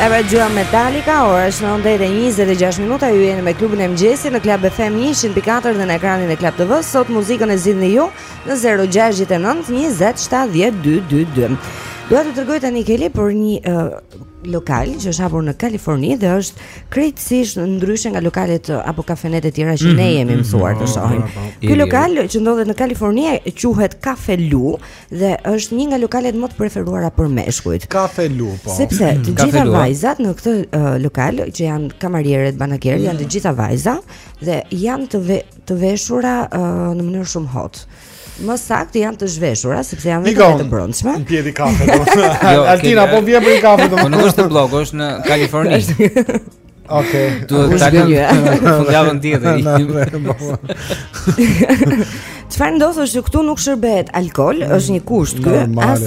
A: Eva Gjuha Metallica, ora është 9 e
F: 26 minuta, ju jeni me klubin e mëngjesit në Club FM 100.4 dhe në ekranin e Club TV. Sot muzikën e zgjidhni ju. në 069 20 70 222. Dua të tregoj tani Keli për një uh, lokal që është hapur në Kaliforni dhe është krejtësisht ndryshe nga lokalet apo kafenetë e tjera që mm -hmm, ne
A: mhm,
F: jemi
A: mhm.
F: mësuar
A: mm
F: -hmm,
A: të shohim.
F: Ky lokal që ndodhet në Kaliforni quhet Cafe Lu dhe është një nga lokalet më të preferuara për meshkujt.
A: Cafe Lu, po.
F: Sepse të gjitha vajzat në këtë uh, lokal që janë kamariere, banakiere, janë të gjitha vajza dhe janë të Të veshura uh, në mënyrë shumë hot. Më saktë janë të zhveshura sepse janë vetëm
A: me
F: të brendshme.
A: Në pjedi kafe.
C: Jo,
A: Altina po vjen për kafe domun.
C: Po nuk është në Bllok, është në Kaliforni.
A: Okej.
F: Do
C: të
F: takojmë
C: në fundjavën tjetër.
F: Çfarë ndodh është që këtu nuk shërbehet alkool, është një kusht ky, as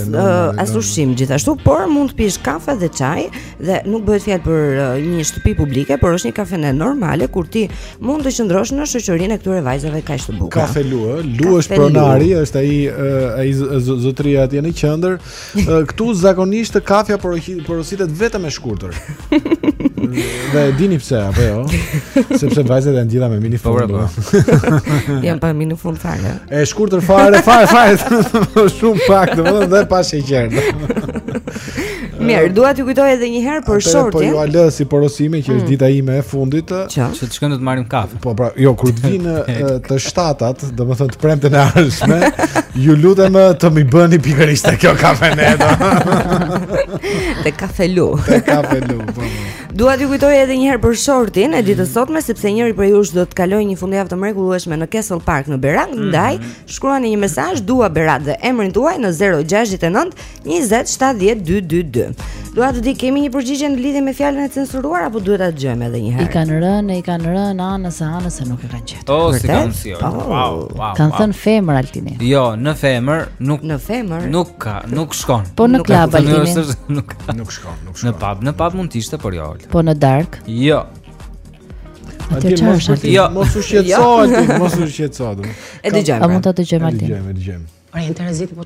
F: as ushqim gjithashtu, por mund të pish kafe dhe çaj. Dhe nuk bëhet fjalë për uh, një shtëpi publike, por është një kafene normale ku ti mund të qëndrosh në shoqërinë e këtyre vajzave kaq të bukura.
A: Kafe Lu, ë, Lu është pronari, është ai uh, ai z- z- zotëria atje në qendër. Uh, Këtu zakonisht kafja poroqi- porositet vetëm e shkurtër. Dhe e dini pse apo jo? Sepse vajzat janë gjitha me mini
C: Po,
A: fund.
C: bravo. ë.
F: Janë pa minifund fare.
A: E shkurtër fare, fare, fare, shumë pak, domethënë dhe pa sheqer.
F: Mirë, uh, dua t'ju kujtoj edhe një herë për shortin.
A: Po jua lë si porosi meqë është
F: mm.
A: dita ime e fundit.
F: Që
C: të shkojmë të marrim kafe.
A: Po pra, jo kur të vinë të shtatat, domethënë të premten e ardhshme, ju lutem të më bëni pikërisht te kjo kafene.
F: Te Kafe Lu.
A: Te Kafe Lu. Po, po.
F: Dua t'ju kujtoj edhe një herë për shortin e ditës së sotme sepse njëri prej jush do të kalojë një fundjavë të mrekullueshme në Castle Park në Berat, mm. ndaj shkruani një mesazh dua Berat dhe emrin tuaj në 069 20 70 222. Dua të di, kemi një përgjigje në lidhje me fjalën e censuruar apo duhet ta dëgjojmë edhe një herë?
B: I kanë rënë, i kanë rënë anës e anës e nuk e kanë gjetur.
C: Oh, si kanë si.
F: Po.
C: Wow, wow. Kan
B: thën femër Altini.
C: Jo, në femër nuk
F: në femër
C: nuk ka, nuk shkon.
B: Po në klub Altini.
C: Nuk
A: nuk shkon, nuk shkon.
C: Në pub, në pub mund të ishte, por jo.
B: Po në darkë?
C: Jo.
B: Atë çfarë është?
C: Jo,
A: mos u shqetëso, jo. mos u shqetëso.
F: E dëgjojmë.
B: A
F: pra.
B: mund ta dëgjojmë Altin?
A: Dëgjojmë, dëgjojmë.
Q: Ai interesit po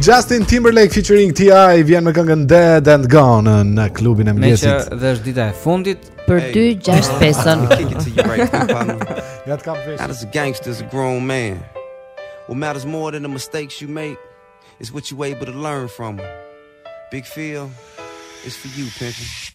A: Justin Timberlake featuring T.I. vjen me këngën Dead and Gone në klubin e mëngjesit.
C: Meqë dhe është dita e fundit
B: për
R: 2-6-5-ën.
A: Ja të kap veshin.
R: Not as a gangster, as a grown man. What matters more than the mistakes you make is what you able to learn from 'em. Big Phil, it's for you, Pimpin'.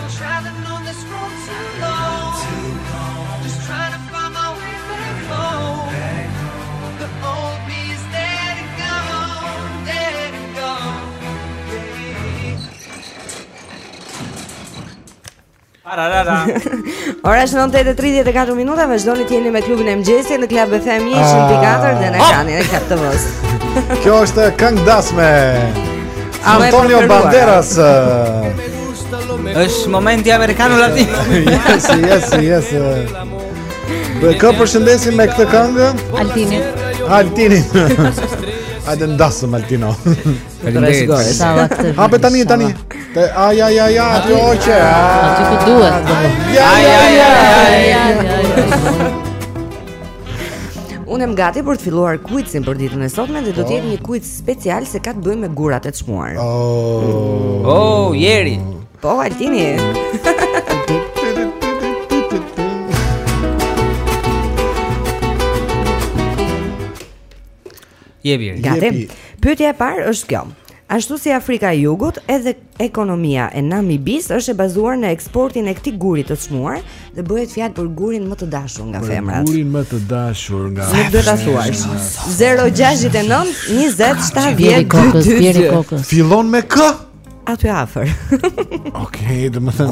F: Ora është 9:34 minuta, vazhdoni të jeni me klubin e mëngjesit në Club FM 104 dhe në ah. ekranin e Club TV-s.
A: Kjo është këngë dasme. Antonio Banderas.
C: Është momenti amerikano latin.
A: Yes, yes, yes. Do të përshëndesim me këtë këngë
B: Altini.
A: Altini. Hajde në dasëm Altino.
B: Faleminderit. A
A: be tani tani. Ai ai ai ai ti oqe.
B: Ti të duhet.
A: Ai ai ai ai.
F: Unë jam gati për të filluar kuicin për ditën e sotme dhe do të jetë një kuic Special se ka të bëjë me gurat e çmuar.
A: Oh,
C: oh njeri.
F: Po Altini.
C: Jepi.
F: Gati. Pyetja e parë është kjo. Ashtu si Afrika e Jugut, edhe Ekonomia e Namibisë është e bazuar në eksportin e këtij guri të çmuar dhe bëhet fjalë për gurin më të dashur nga femrat.
A: Për gurin më të dashur nga femrat.
F: Nuk do ta thuash. 069 20 70 222.
A: Fillon me K?
F: Aty afër.
A: Okej, okay, domethënë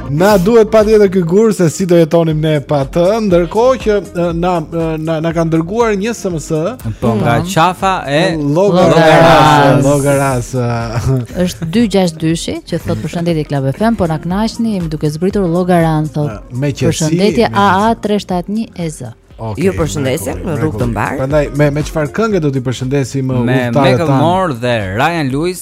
A: Na duhet patjetër ky gur se si do jetonim ne pa të ndërkohë që na, na, na kanë dërguar një SMS
C: Po nga mm. Qafa e
A: Llogarasë, Llogarasë
B: është 2-6-2-shi që thot përshëndetje Club FM Po na kënaqni jemi duke zbritur Llogaranë thot
A: Me qësi
B: Përshëndetje AA371EZ
A: Okay,
F: ju përshëndesim ne, rrugë të mbarë.
A: Prandaj me me çfarë këngë do t'i përshëndesim udhëtarët
C: uh,
A: tanë?
C: Me Macklemore dhe Ryan Lewis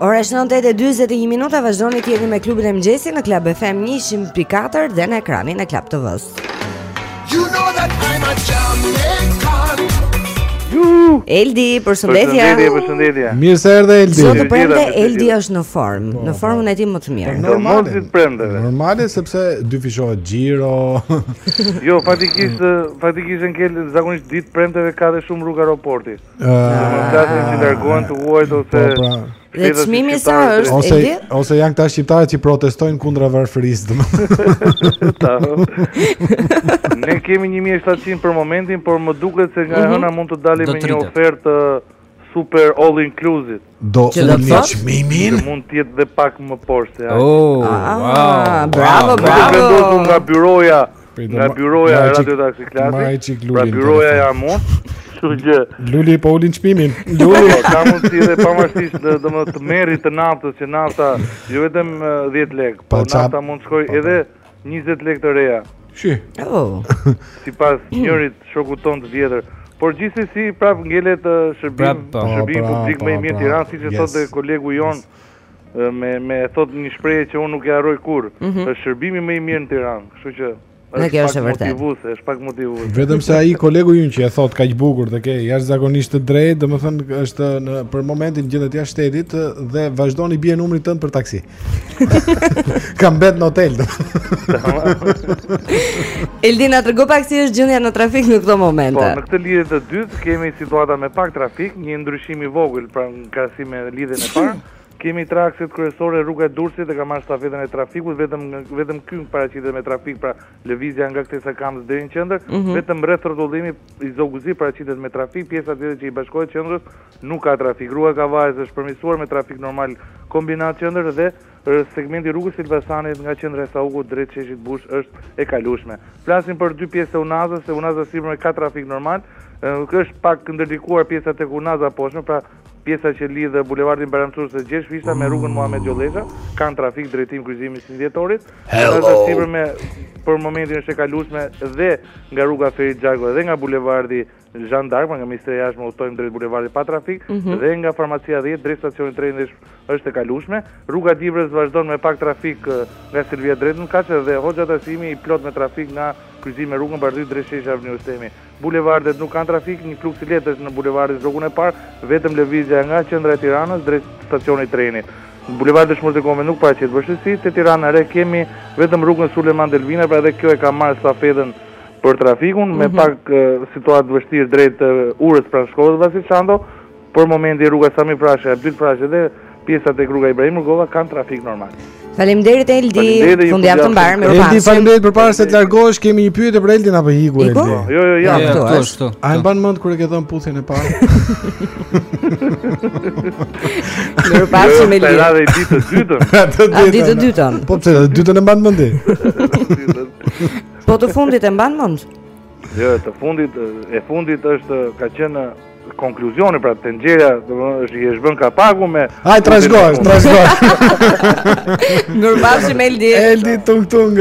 F: Ora është 9:41 minuta, vazhdoni të jeni me klubin e mëngjesit në Club FM 104 dhe në ekranin e Club TV-s.
H: You know that I'm a Jamaican. Juhu!
F: Eldi, përshëndetje.
K: Përshëndetje, përshëndetje.
A: Mirë se erdhe Eldi.
F: Sot e premte Eldi është në formë, po, në po. formën e tij më të mirë.
A: Po, normale e premte. Normale sepse dyfishohet xhiro.
K: jo, faktikisht, faktikisht ngel zakonisht ditë të premteve ka dhe shumë rrugë aeroporti. Ëh, që largohen të huajt
A: po, ose pra.
F: Dhe çmimi sa është?
A: Ose ose janë këta shqiptarët që protestojnë kundra varfërisë, domethënë.
K: Ne kemi 1700 për momentin, por më duket se nga
A: mhm.
K: hëna mund të dalim me një ofertë super all inclusive.
A: Do
F: të ulni
A: çmimin.
K: Që mund të jetë dhe pak më poshtë se ai.
C: Oh,
F: ah,
C: wow.
F: Bravo, bravo.
K: Të vendosur nga byroja, nga byroja e Radio Taxi Klasi. Pra byroja jam unë. Kështu që
A: Luli po ulin çmimin.
K: Luli po, ka mundësi edhe pavarësisht domethënë tmerrit të naftës që nafta jo vetëm 10 lekë, po nafta mund të shkojë edhe 20 lekë të reja.
A: Shi.
F: Oh.
K: Sipas një ish shokut ton të vjetër. Por gjithsesi prap ngelet shërbim,
C: po,
K: shërbim
A: po,
K: publik
A: po,
K: më i mirë në Tiranë, siç e thotë kolegu jon me me thotë një shprehje që unë nuk e harroj kurrë. Mhm. Është shërbimi më i mirë në Tiranë, kështu që
F: Dhe kjo është e vërtetë.
K: Motivuese, është pak motivuese.
A: Vetëm se ai kolegu ynë që e thot kaq bukur dhe ka jashtëzakonisht të drejtë, domethënë është në për momentin gjendet jashtë shtetit dhe vazhdon i bie numrit tënd për taksi. Ka mbet në hotel.
F: Eldi na trego pak si është gjendja në trafik në këto momente.
K: Po, në këtë lidhje të dytë kemi situata me pak trafik, një ndryshim i vogël pra në krahasim me lidhjen e parë. Kemi tre akset kryesore rruga e Durrësit e ka marrë stafetën e trafikut, vetëm vetëm ky paraqitet me trafik pra lëvizja nga kthesa e Kamzës deri në qendër, mm -hmm. vetëm rrethrrotullimi i Zogu i Zi paraqitet me trafik, pjesa tjetër që i bashkohet qendrës Nuk ka trafik, rruga e Kavajës është përmirësuar me trafik normal kombinat qendër dhe segmenti i rrugës së Elbasanit nga qendra e Saukut drejt sheshit Bush është e kalueshme. Flasim për dy pjesë të unazës, se unaza e sipërme ka trafik normal, është pak ndërlikuar pjesa tek unaza e poshtme, pra pjesa që lidh bulevardin Bajram Curri e Gjergj Fishta me rrugën Muhamet Gjollesha, kanë trafik drejtim kryqëzimi 21 Dhjetorit. Unaza e sipërme për momentin është e kalueshme dhe nga rruga Ferit Xhajko dhe nga bulevardi Zhan d'Ark nga Ministria e Jashtme udhëtojnë drejt bulevardit pa trafik dhe nga Farmacia dhjetë drejt stacionit trenit është e kalueshme. Rruga Dibrës vazhdon me pak trafik nga Selvia drejt në Kaç dhe Hoxha Tasimi plot me trafik nga kryqëzimi me rrugën Bardhyl drejt Sheshit Avni Rustemi. Bulevardet nuk kanë trafik, një fluks i lehtë është në bulevardin Zogu i Parë, vetëm lëvizja nga qendra e Tiranës drejt stacionit trenit. Në bulevardin Dëshmorët e Kombit nuk paraqet vështirësi, te Tirana e Re kemi vetëm rrugën Sulejman Delvina, pra edhe kjo e ka marrë stafetën Për trafikun, me mhm. pak situatë vështirë drejt urës pranë shkollës Vasil Shanto, për momenti rruga Sami Frashëri, Abdyl Frashëri dhe pjesat e rruga Ibrahim Rugova kanë trafik normal.
F: Faleminderit Eldi, fundjavë të mbarë, mirupafshim.
A: Eldi, faleminderit po para se të largohesh, kemi një pyetje për Eldin apo iku Eldi?
K: Jo, jo, jo,
C: ja,
F: këtu është.
A: A e mban mend kur e ke dhënë puthjen e parë?
F: Mirupafshim Eldi.
K: Ai ditë të dytën.
F: Ai ditë të dytën.
A: Po pse, të dytën e mban mend?
F: Po të fundit e mban mend?
K: Jo, të fundit, e fundit është ka qenë konkluzioni pra tenxhera domethënë është e gjen kapakun me
A: Hajt trashëgofsh, trashëgofsh.
F: Mirupafshim Eldi.
A: Eldi tung tung.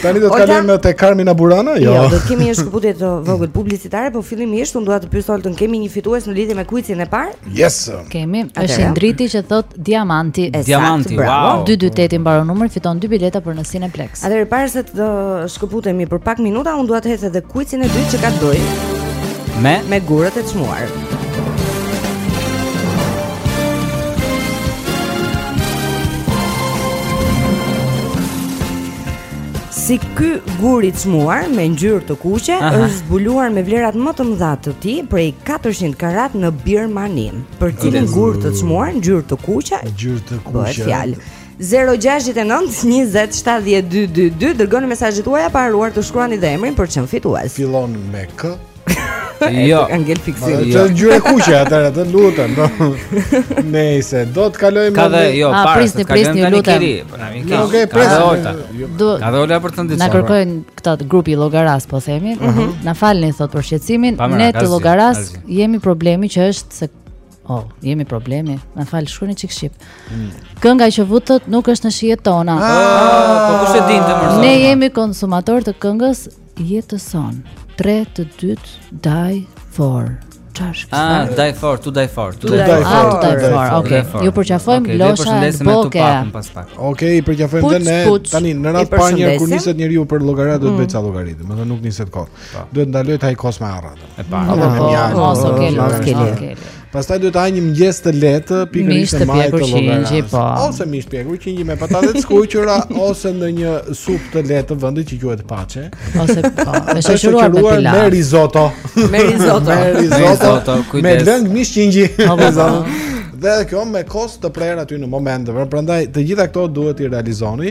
A: Tani do të kalojmë në te Carmina Burana,
F: jo.
A: Jo,
F: do të kemi një shkëputje të vogël publicitare, por fillimisht unë dua të pyes Oltën, kemi një fitues në lidhje me kuicin e parë?
A: Yes.
B: Kemi është Indriti që thotë Diamanti.
C: Diamanti, wow.
B: 228 i mbaron numri, fiton dy bileta për në Cineplex.
F: Atëherë para se të shkëputemi për pak minuta, unë dua të hedh edhe kuicin e dytë që ka të bëjë
C: me
F: me gurët e çmuar. Si ky gur i çmuar me ngjyrë të kuqe është zbuluar me vlerat më të mëdha të tij prej 400 karat në Birmani. Për cilin gur të çmuar ngjyrë të kuqe?
A: Ngjyrë të kuqe.
F: Bëhet fjalë. 069207222 dërgoni mesazhet tuaja pa harruar të shkruani dhe emrin për çm fitues.
A: Fillon me K.
C: Jo,
F: kanë
A: gel
F: fiksim.
A: Është jo. ngjyrë e kuqe atëherë, a të lutem. Po. Nëse do të kalojmë me
C: Ka dhe jo, para. Ah, prisni,
B: prisni,
C: ju
B: lutem.
A: Nuk
C: e
A: pres.
B: Do.
C: Ka dhe ola për të ndihmuar.
B: Na kërkojnë këta grupi i Llogarasë, po themi. Mhm. Na falni sot për shqetësimin. Ne të
C: Llogarasë
B: jemi problemi që është se Oh, jemi problemi. Na fal, shkruani çik shqip. Mm. Kënga që vutët nuk është në shijet tona.
C: Ah, ah, po kush e din të mërzon.
B: Ne jemi konsumator të këngës jetës sonë. 3 të dytë die for. Çfarë?
C: Ah, die for, to die for, to die for.
B: To die for. Okej. Ju përqafojmë Losha
C: e
B: Boke.
A: Okej, i përqafojmë dhe ne. Tani në radhë pa një kur niset njeriu për Llogara të do të mm. bëjë ca llogaritë, pra nuk niset kot. Po. Duhet ndalojë të hajë kos me arra.
C: e parë.
A: Ato
B: po
A: janë.
B: Po, po,
A: po,
B: po,
A: Pastaj duhet të hash një mëngjes të lehtë, pikërisht
B: të
A: majë të qingjë,
B: po.
A: Ose mish të pjekur qingji me patate të skuqura ose ndonjë supë të lehtë të vendit që quhet paçe.
B: Ose po, me shoqëruar me pilav.
A: Me risotto.
F: Me risotto.
A: me risotto. Me lëng mish qingji.
B: Po, po, po.
A: Dhe kjo me kos të prerë aty në moment, prandaj të gjitha këto duhet t'i realizoni.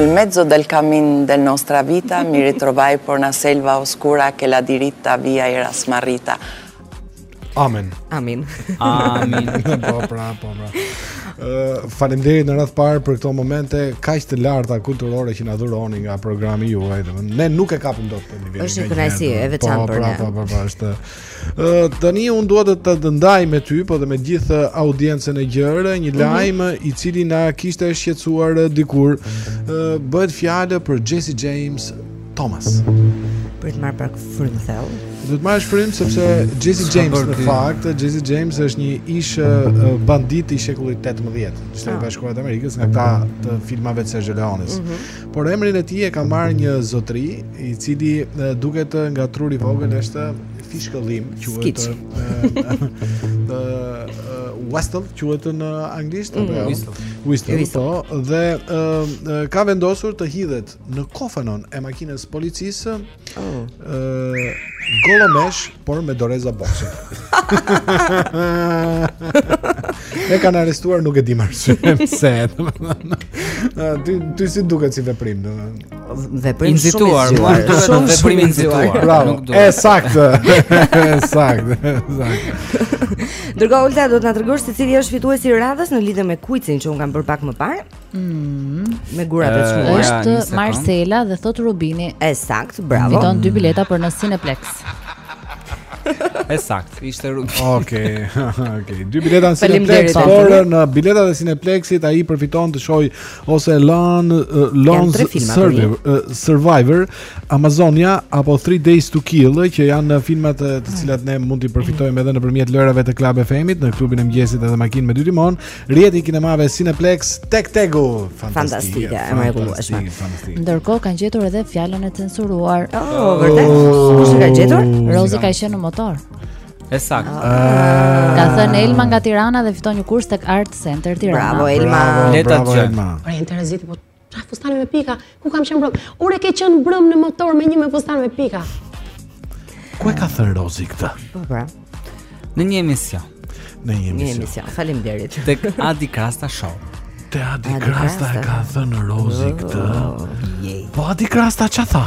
S: nel mezzo del camin del nostra vita, mi ritrovai por na selva oscura che la diritta via era smarrita.
A: Amen.
F: Amin.
C: Amin.
A: po pra, po pra. Uh, Faleminderit në radhë të parë për këto momente kaq të larta kulturore që na dhuroni nga programi juaj. Ne nuk e kapim dot atë nivelin.
F: Është një kënaqësi e veçantë
A: po,
F: për
A: pra,
F: ne.
A: Po, po, po, është. Ë uh, tani un dua të të, të ndaj me ty, po dhe me gjithë audiencën e gjerë, një
F: mhm.
A: lajm mm -hmm. i cili na kishte shqetësuar dikur. Ë uh, bëhet fjalë për Jesse James Thomas.
F: Për të marrë pak frymë thellë.
A: Do të marrësh frymë sepse Jesse James në fakt, Jesse James është një ish bandit i shekullit 18, në Shtetet e
F: ah.
A: Bashkuara të Amerikës, nga ata të filmave të Sergio Leones.
F: Mm -hmm.
A: Por emrin e tij e ka marrë një zotri, i cili duket nga truri i vogël whistle, fishkëllimë, quhet ë whistle quhet në anglisht apo
F: mm,
A: jo?
F: Whistle.
A: Whistle. Po, dhe ë ka vendosur të hidhet në kofanon e makinës së policisë
F: oh.
A: gollomesh por me doreza boksi e kanë arrestuar nuk e di më arsyen pse, ty si të duket si veprim dhe
F: veprim
C: i nxituar,
F: shumë i zgjuar shumë
C: veprim
F: i nxituar
A: bravo e saktë e saktë
F: ndërkohë Olta do të na tregosh se cili është fituesi i radhës në lidhje me kuicin që un kam bër pak më parë
B: Mm.
F: Me
C: gurë
F: të
C: çmuar.
B: Është Marcela dhe thot Rubini.
F: E saktë, bravo.
B: Fiton dy bileta për në Cineplex.
C: E saktë, ishte Rubini.
A: Okej. Okej. Dy bileta në Cineplex, por me biletat e Cineplexit ai përfiton të shohë ose
F: Lon Lone
A: Survivor, Survivor, Amazonia apo Three Days to Kill, që janë filmat të cilat ne mund t'i përfitojmë edhe nëpërmjet lojërave të Club FM-it në klubin e mëngjesit edhe makinë me dy timonë, Rrjeti i kinemave Cineplex Tek Tegu Fantastike,
F: fantastike e mrekullueshme.
B: Ndërkohë kanë gjetur edhe fjalën e censuruar.
F: Oh, vërtet? Kush e ka gjetur?
B: Rozi ka qenë në motor.
C: E saktë. Ah.
B: Ka thënë Elma nga Tirana dhe fiton një kurs tek Art Center Tirana.
F: Bravo Elma.
A: Bravo,
C: Leta
A: bravo
C: gjë.
A: Elma.
Q: Pra interesit po Ça fustani me pika? Ku kam qenë brëm? Ure ke qenë mbrëmë në motor me një me fustan me pika.
A: Ku e ka thënë Rozi këtë?
F: Po pra.
C: Në një emision.
A: Në një emision.
F: Një
A: emision.
F: Faleminderit.
C: Tek Adi Krasta Show.
A: Te Adi,
F: Adi
A: Krasta,
F: Krasta
A: ka thënë Rozi këtë. Po Adi Krasta ç'a tha?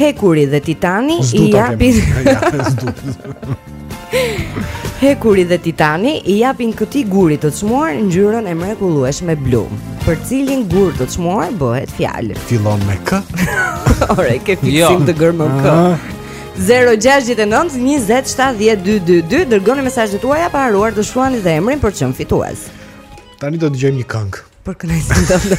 F: Hekuri dhe Titani i japin Hekuri dhe Titani i japin këtij guri të çmuar ngjyrën e mrekullueshme blu. Për cilin gur të çmuar bëhet fjalë?
A: Fillon me K.
F: Ore, ke fiksim
C: jo.
F: te gërma K. 069 20 7222 dërgoni mesazhet tuaja pa harruar të shkruani dhe emrin për të qenë fitues.
A: Tani do të dëgjojmë një këngë.
F: Për kënaqësinë tënde.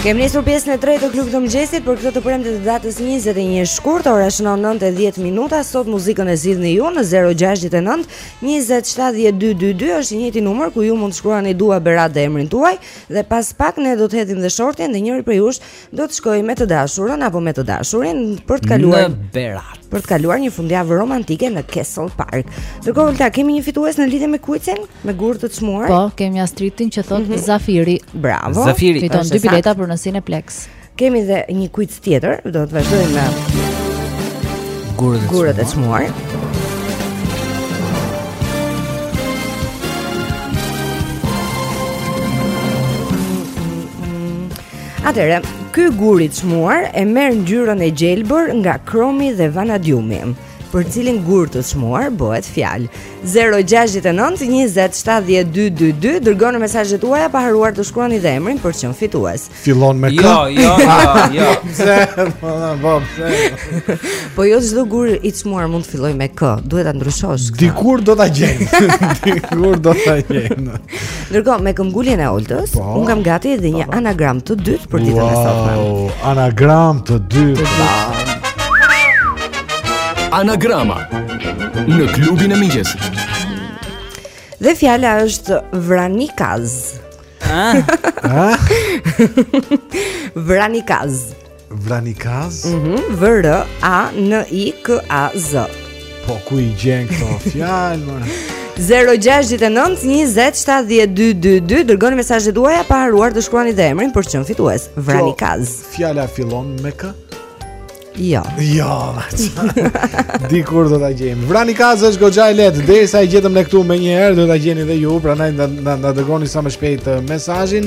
F: Kemi nisur pjesën e tretë të klubit të mëngjesit për këtë të premte të datës 21 shkurt, ora shënon 9:10 minuta. Sot muzikën e zgjidhni ju në 069 2070222 është i njëjti numër ku ju mund të shkruani dua berat dhe emrin tuaj dhe pas pak ne do të hedhim dhe shortin dhe njëri prej jush do të shkojë me të dashurën apo me të dashurin për të kaluar
C: në Berat.
F: Për të kaluar një fundjavë romantike në Castle Park. Ndërkohë ta kemi një fitues në lidhje me kuicin, me gur të çmuar.
B: Po, kemi Astritin që thot mm -hmm. Safiri.
F: Bravo.
C: Safiri
B: fiton dy bileta për në Cineplex.
F: Kemi dhe një kuic tjetër, do të vazhdojmë me
C: gurët e
F: çmuar. Atëherë, ky gur i çmuar e merr ngjyrën e gjelbër nga kromi dhe vanadiumi. Për cilin gur të çmuar bëhet fjalë? 069 20 70 222 dërgoni mesazhet tuaja pa harruar të shkruani dhe emrin për të qenë fitues.
A: Fillon me K?
C: Jo, jo, jo.
A: Pse? Po, po, pse?
F: Po jo çdo gur i çmuar mund të fillojë me K. Duhet ta ndryshosh këtë.
A: Dikur do ta gjejmë. Dikur do ta gjejmë.
F: Ndërkohë me këmbënguljen e Oltës,
A: po.
F: unë kam gati edhe një anagram të dytë për ditën e sotme.
A: Wow, anagram të dytë.
E: Anagrama në klubin e mëngjesit.
F: Dhe fjala është vranikaz.
C: Ah.
A: ah.
F: vranikaz.
A: Vranikaz?
F: Mhm, mm V R A N I K A Z.
A: Po ku i gjen këto fjalë më?
F: 0692070222 dërgoni mesazhet tuaja pa harruar të shkruani dhe emrin për të qenë fitues. Vranikaz.
A: Fjala fillon me k.
F: Jo.
A: Jo. Dikur do ta gjejmë. Vranikaz është goxha e lehtë. Derisa e gjetëm ne këtu menjëherë do ta gjeni dhe ju. Prandaj na na dërgoni sa më shpejt uh, mesazhin.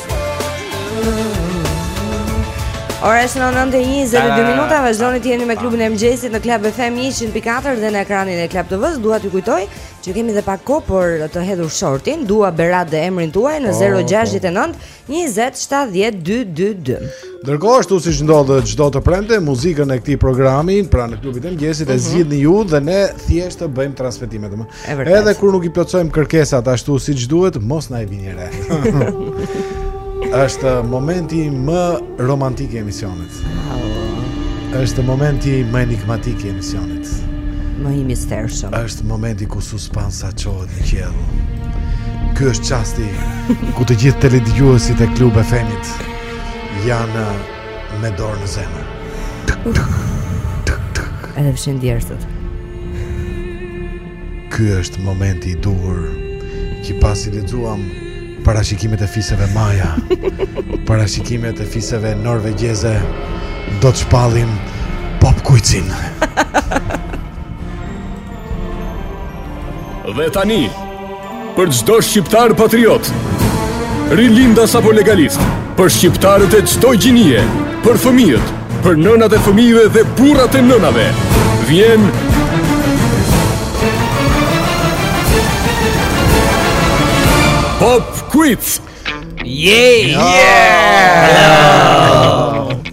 A: Ora
F: shënon 9:22 minuta, vazhdoni të jeni me klubin e mëngjesit në Club FM 100.4 dhe në ekranin e Club TV-së. Dua t'ju kujtoj që kemi edhe pak kohë për të hedhur shortin. Dua Berat dhe emrin tuaj në 069 20 70 222.
A: Ndërkohë ashtu siç ndodh çdo të premte, muzikën e këtij programi, pra në klubin e mëngjesit e zgjidhni ju dhe ne thjesht të bëjmë
F: transmetime domun.
A: Edhe kur nuk i plotësojmë kërkesat ashtu siç duhet, mos na e vini re. Është momenti më romantik i emisionit. Është momenti më enigmatik i emisionit.
F: Më i mistershëm.
A: Është momenti ku suspansa çohet në qiell. Ky është çasti ku të gjithë teledëgjuesit e Club FM-it Janë me dorë në zemër.
F: Edhe fshijnë djersët.
A: Ky është momenti i duhur që pasi lexuam parashikimet e fiseve maja, parashikimet e fiseve norvegjeze, do të shpallim Pop Quizin.
E: Dhe tani, Për çdo shqiptar patriot, rilindas apo legalist, për shqiptarët e çdo gjinie, për fëmijët, për nënat e fëmijëve dhe burrat e nënave, vjen Pop Quiz.
C: Yay!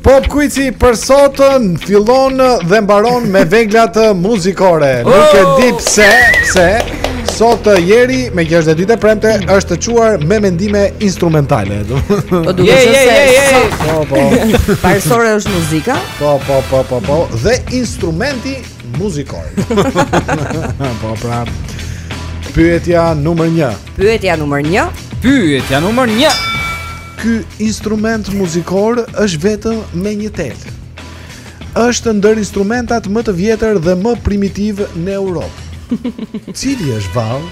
A: Pop Quizi për sotën fillon dhe mbaron me veglat muzikore. Oh! Nuk e di pse, pse sot Jeri meqë është ditë e premte është çuar me mendime instrumentale.
F: Po
C: duhet të
F: thënë.
A: Po po.
F: Parësore është muzika?
A: Po po po po po dhe instrumenti muzikor. Po pra. Pyetja numër 1.
F: Pyetja numër 1.
C: Pyetja numër 1.
A: Ky instrument muzikor është vetëm me një tel. Është ndër instrumentat më të vjetër dhe më primitiv në Europë. Cili është vallë?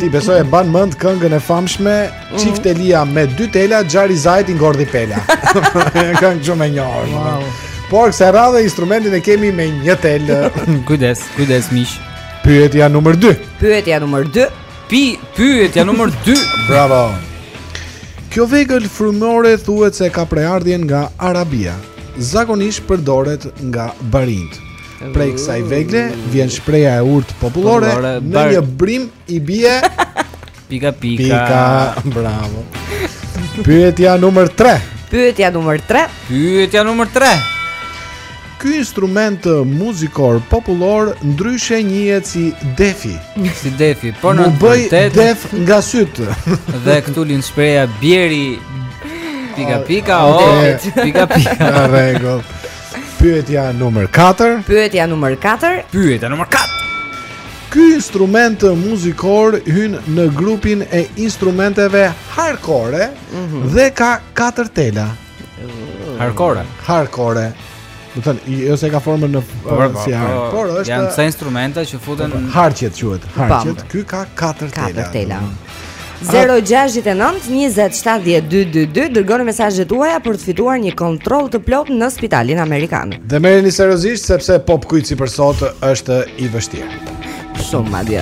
A: ti besoj e mban mend këngën e famshme mm. Çiftelia me dy tela, Xha Rizait i ngordhi pela. Këngë shumë e njohur. Wow. Por kësaj radhe instrumentin e kemi me një tel.
C: kujdes, kujdes miq.
A: Pyetja numër 2.
F: Pyetja numër 2.
C: Pi pyetja numër 2.
A: Bravo. Kjo vegël frymore thuhet se ka prejardhjen nga Arabia. Zakonisht përdoret nga barinjtë. Prej kësaj vegle vjen shprehja e urtë popullore, në një brimë i bie
C: Pika pika.
A: Pika, bravo. Pyetja numër 3.
F: Pyetja numër 3.
C: Pyetja numër 3.
A: Ky instrument muzikor popullor ndryshe njihet si defi.
C: Si defi, por në vërtetë
A: def nga sytë.
C: Dhe këtu lind shprehja bjeri pika pika o pika pika.
A: Në rregull. Pyetja numër 4.
F: Pyetja numër 4.
C: Pyetja numër 4.
A: Ky instrument muzikor hyn në grupin e instrumenteve harkore mm -hmm. dhe ka katër tela.
C: Oh.
A: Harkore. Harkore. Do të thënë, jo se ka formën në
C: po, po,
A: po, si
C: hark,
A: por është
C: janë ca instrumente që futen
A: harqet quhet, harqet. Ky ka katër tela.
F: Katër tela. 0-6-9-27-12-22 Dërgoni mesazhet tuaja për të fituar një kontroll të plotë në spitalin Amerikan
A: Dhe merreni seriozisht sepse pop kuici për sot është i vështirë
F: Shumë madje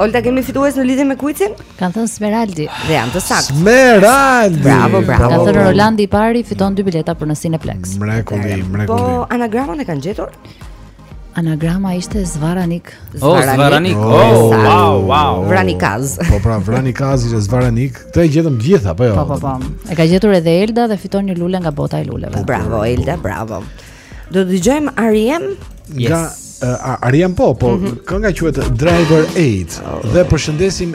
F: Olta kemi fitues në lidhje me kuicin?
B: Kan thënë Smeraldi.
F: Dhe janë të saktë.
A: Smeraldi.
F: Bravo, bravo.
B: Ka thënë Rolandi i pari fiton dy bileta për në Cineplex.
A: Mrekulli, mrekulli.
F: Po anagramën e kanë gjetur?
B: Anagrama ishte Zvaranik.
C: Oh, Zvaranik.
A: Oh,
C: oh wow, wow.
F: Vranikaz.
A: Po pra, Vranikaz ishte Zvaranik. Këtë e gjetëm të gjithë apo jo?
B: Po, po, po. E ka gjetur edhe Elda dhe fiton një lule nga bota e luleve.
F: Po, bravo Elda, bravo. Do të dëgjojmë R.E.M.? Yes.
A: Nga uh, R.E.M. po, po mm -hmm. kënga quhet Driver 8 dhe përshëndesim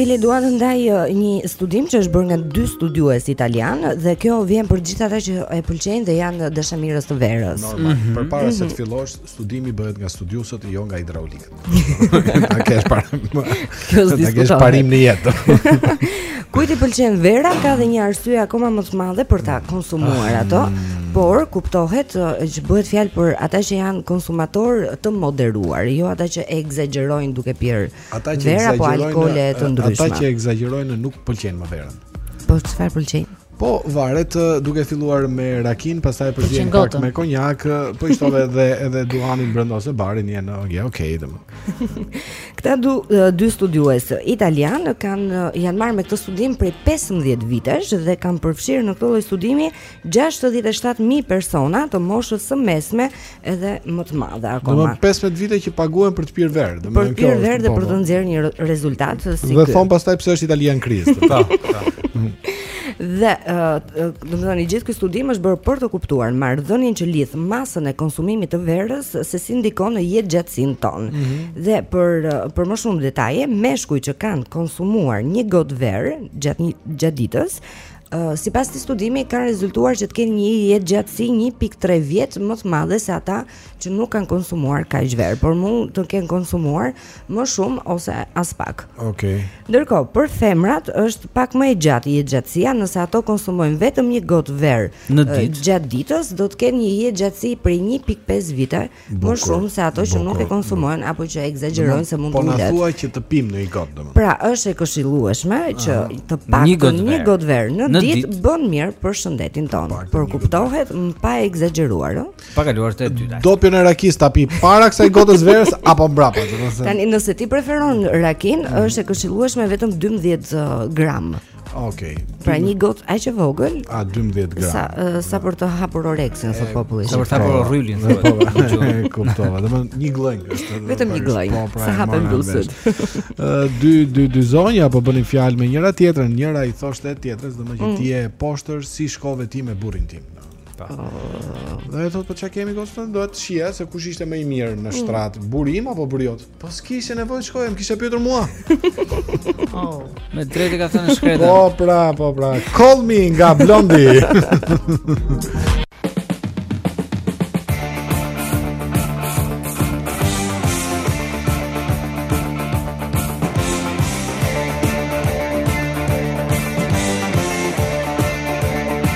F: Keli dua të ndaj një studim që është bërë nga dy studiues italianë dhe kjo vjen për gjithë ata që e pëlqejnë dhe janë dashamirës të verës.
A: Normal.
F: Mm -hmm.
A: Përpara mm
F: -hmm.
A: se të mhm. fillosh, Studimi bëhet nga studiuesit, jo nga hidraulikët. Ta kesh parim. Ta kesh parim në jetë.
F: Kujt i pëlqen vera ka dhe një arsye akoma më të madhe për ta konsumuar ah, atë, mm. por kuptohet që bëhet fjalë për ata që janë konsumatorë të moderuar, jo ata që ekzagjerojnë duke pirë verë apo alkoole të ndryshme.
A: Ata që ekzagjerojnë nuk pëlqejnë më verën.
F: Po çfarë pëlqejnë?
A: Po varet duke filluar me rakinë, pastaj përzihen pak me konjak, po i shtove edhe edhe duhanin brenda ose barin je në ok, ok, dëm.
F: Këta du, dy studiues italianë kanë janë marrë me këtë studim prej 15 vitesh dhe kanë përfshirë në këtë lloj studimi 67000 persona të moshës së mesme edhe më të madhe akoma.
A: Domethënë 15 vite që paguhen për të pirë verë, domethënë për
F: të pirë verë dhe për të nxjerrë një rezultat si ky.
A: Dhe thonë pastaj pse është Italia në krizë.
F: Po, po. Dhe domethënë i gjithë ky studim është bërë për të kuptuar marrëdhënien që lidh masën e konsumimit të verës se si ndikon në jetëgjatësinë tonë.
H: Mm -hmm.
F: Dhe për për më shumë detaje, meshkujt që kanë konsumuar një gotë verë gjatë gjatë ditës Sipas këtij studimi kanë rezultuar që të kenë një jetëgjatësi 1.3 vjet më të madhe se ata që nuk kanë konsumuar kaq verë, por mund të kenë konsumuar më shumë ose aspak.
A: Okej.
F: Ndërkohë, për femrat është pak më e gjatë jetëgjatësia, nëse ato konsumojnë vetëm një gotë verë
C: në,
F: gjatë ditës do të kenë një jetëgjatësi prej 1.5 vite Më shumë se ato që nuk e konsumojnë apo që ekzagjerojnë se mund të ulet.
A: Po na thua që të pimë një gotë domethënë.
F: Pra, është e këshillueshme që të paktën një gotë verë në,
A: në
F: ditë
A: dit.
F: bën mirë për shëndetin tonë, por kuptohet pa ekzagjeruar, ëh.
C: Pa kaluar te dyta.
A: Dopin e rakisë ta pi para kësaj gotës verës apo mbrapa, domethënë.
F: Tani nëse ti preferon rakinë, mm. është e këshillueshme vetëm 12 uh, gram
A: Okej. Okay.
F: Pra një gotë aq e vogël,
A: a 12 gram.
F: Sa uh, sa për të hapur oreksin thotë populli.
C: Sa për të hapur rrylin thotë.
A: Po,
C: po,
A: po. e kuptova. Domethënë një gllënjkë është.
F: Vetëm një gllënjkë.
A: Po, pra,
F: sa hapen
A: buzët. Ë dy dy dy zonja po bënin fjalë me njëra tjetrën, njëra i thoshte tjetrës, domethënë
F: mm.
A: ti e poshtër si shkove ti me burrin tim. Po. Dhe e thotë po çka kemi kështu doja të shihja se kush ishte më i mirë në mm. shtrat, mm. burri im apo burri yt. Po s'kishe nevojë të shkoje, më kishe pyetur mua.
B: oh,
C: me të drejtë ka thënë e shkreta.
A: Po pra, po pra. Call me nga Blondi.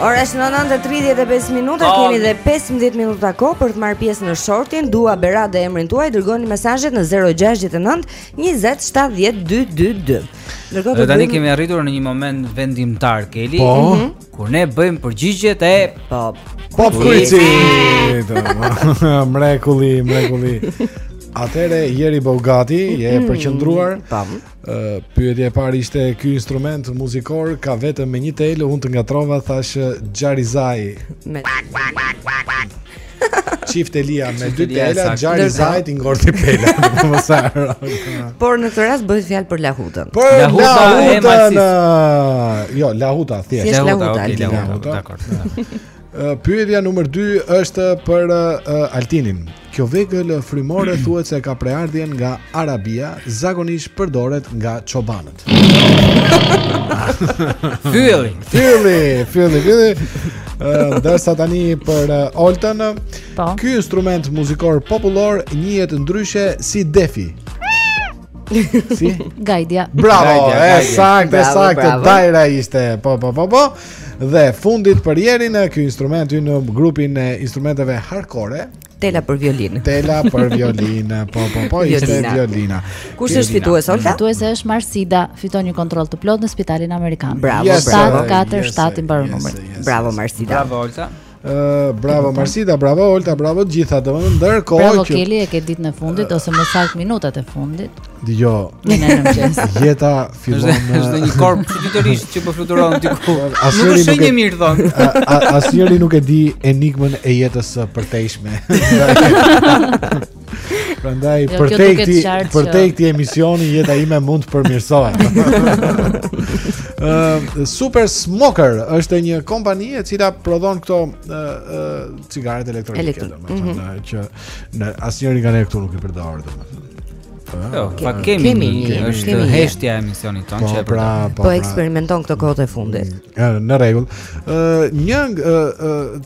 F: Ora është 9:35 minuta, kemi dhe 15 minuta kohë për të marrë pjesë në shortin. Dua bera dhe emrin tuaj, dërgoni mesazhet në 069 20 70 222. Ndërkohë
C: tani kemi arritur në një moment vendimtar, Keli,
A: po.
F: mm -hmm.
C: kur ne bëjmë përgjigjet e
F: Pop.
A: Pop Kuiz. Mrekulli, mrekulli. Atëherë Jeri Bogati, je
F: mm,
A: përqendruar.
F: Tam.
A: Po. Pyetja e parë ishte ky instrument muzikor ka vetëm me një tel, unë të ngatrova thashë Xharizai. Çiftelia me dy tela, Xharizai i ngorti pela.
F: Por në këtë rast bëhet fjalë për Lahutën.
A: Për Lahutën. Jo, Lahuta thjesht.
F: Lahuta,
C: Lahuta, dakor.
A: Pyetja numër 2 është për uh, Altinin. Kjo vegël frymore thuhet se ka prejardhjen nga Arabia, zakonisht përdoret nga çobanët.
C: Fylli,
A: fylli, fylli, fylli. Uh, Ndërsa tani për uh, Oltën.
B: Po.
A: Ky instrument muzikor popullor njihet ndryshe si defi. Si?
B: Gajdja.
A: Bravo, e saktë, saktë, dajra ishte. Po, po, po, po. Dhe e fundit për Jerin ky instrument hyn në grupin e instrumenteve harkore
F: Tela për violinë
A: Tela për violinë Po, po, po, ishte
F: violina Kush është fitues Olta?
B: Fituese është Marsida Fiton një kontroll të plotë në spitalin Amerikan
F: Bravo,
A: yes,
F: bravo
B: 7, 4, yes, 7 i mbaron
A: yes,
B: numër
A: yes,
F: Bravo Marsida
C: Bravo Olta
A: bravo Marsida, bravo Olta, bravo të gjitha, domethënë ndërkohë.
B: Bravo
A: që...
B: Keli e ke ditën e fundit ose më saktë minutat e fundit. Jo.
A: Jeta fillon.
C: Është një korb çuditërisht që po fluturon diku. Nuk është shenjë
A: e
C: mirë
A: thonë. Asnjëri nuk e di enigmën e jetës së përtejshme. Prandaj përtej
B: këtij,
A: përtej këtij emisioni jeta ime mund të përmirësohet. Ëm uh, Super Smoker është një kompani e cila prodhon këto ë uh, uh, cigaret elektronike,
F: Elektron.
A: domethënë
F: mm -hmm.
A: që në asnjëri nga ne këtu nuk i përdor domethënë.
C: Jo,
A: okay.
C: pa kemi,
F: kemi,
C: është
F: kemi,
C: heshtja e emisionit tonë
A: po,
C: që
A: pra, po,
F: po
A: pra,
F: eksperimenton këto kohët e fundit.
A: Në rregull. Ë një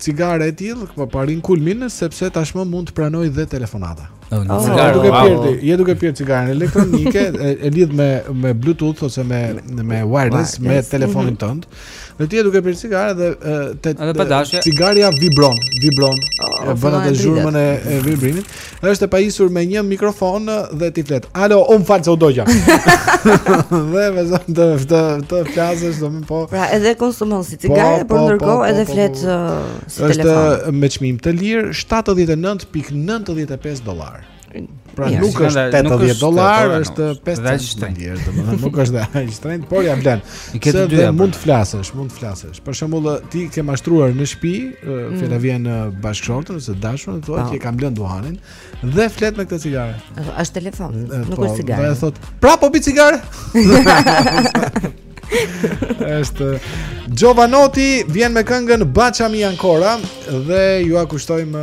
A: cigare e tillë po arrin kulmin sepse tashmë mund të pranojë dhe telefonata.
C: Oh,
F: oh,
C: cigare
A: duke pirë, oh. je duke pirë cigaren elektronike e, e lidh me me Bluetooth ose me me wireless me telefonin mhm. tënd. Dhe ti je duke pirë cigare dhe te cigarja vibron, vibron.
F: Oh,
A: bën atë zhurmën e, e vibrimit. Është e pajisur me një mikrofon dhe ti flet. Alo, më fal se u dogja. dhe me zon të të të flasësh domethënë po.
F: Pra, edhe konsumon si po, cigare,
A: po,
F: por
A: po,
F: ndërkohë
A: po,
F: edhe
A: po,
F: flet
A: po, po.
F: Uh, si telefon.
A: Është me çmim të lirë 79.95 dollar. Pra
F: ja,
A: nuk është 80 dollar, është 5 cent
C: më
A: lirë, domethënë nuk është aq shtrenjtë, por ia vlen.
C: I ke të dyja.
A: Mund të flasësh, mund të flasësh. Për shembull, ti ke mashtruar në shtëpi, mm. fjala vjen bashkëshorten ose të dashurën, thua
F: po.
A: që e kam lënë duhanin dhe flet me këtë cigare.
F: Është telefon, nuk
A: po,
F: është cigare.
A: Dhe thotë, "Prapë po pi cigare?" Është Jovanotti vjen me këngën Baciami ancora dhe jua kushtojmë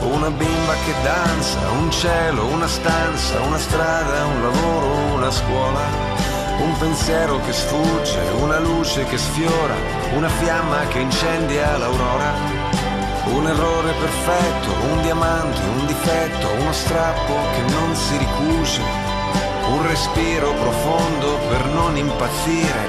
T: Una bimba che danza, un cielo, una stanza, una strada, un lavoro, una scuola un pensiero che sfugge, una luce che sfiora, una fiamma che incendia l'aurora. Un errore perfetto, un diamante, un difetto, uno strappo che non si ricuce, un respiro profondo per non impazzire,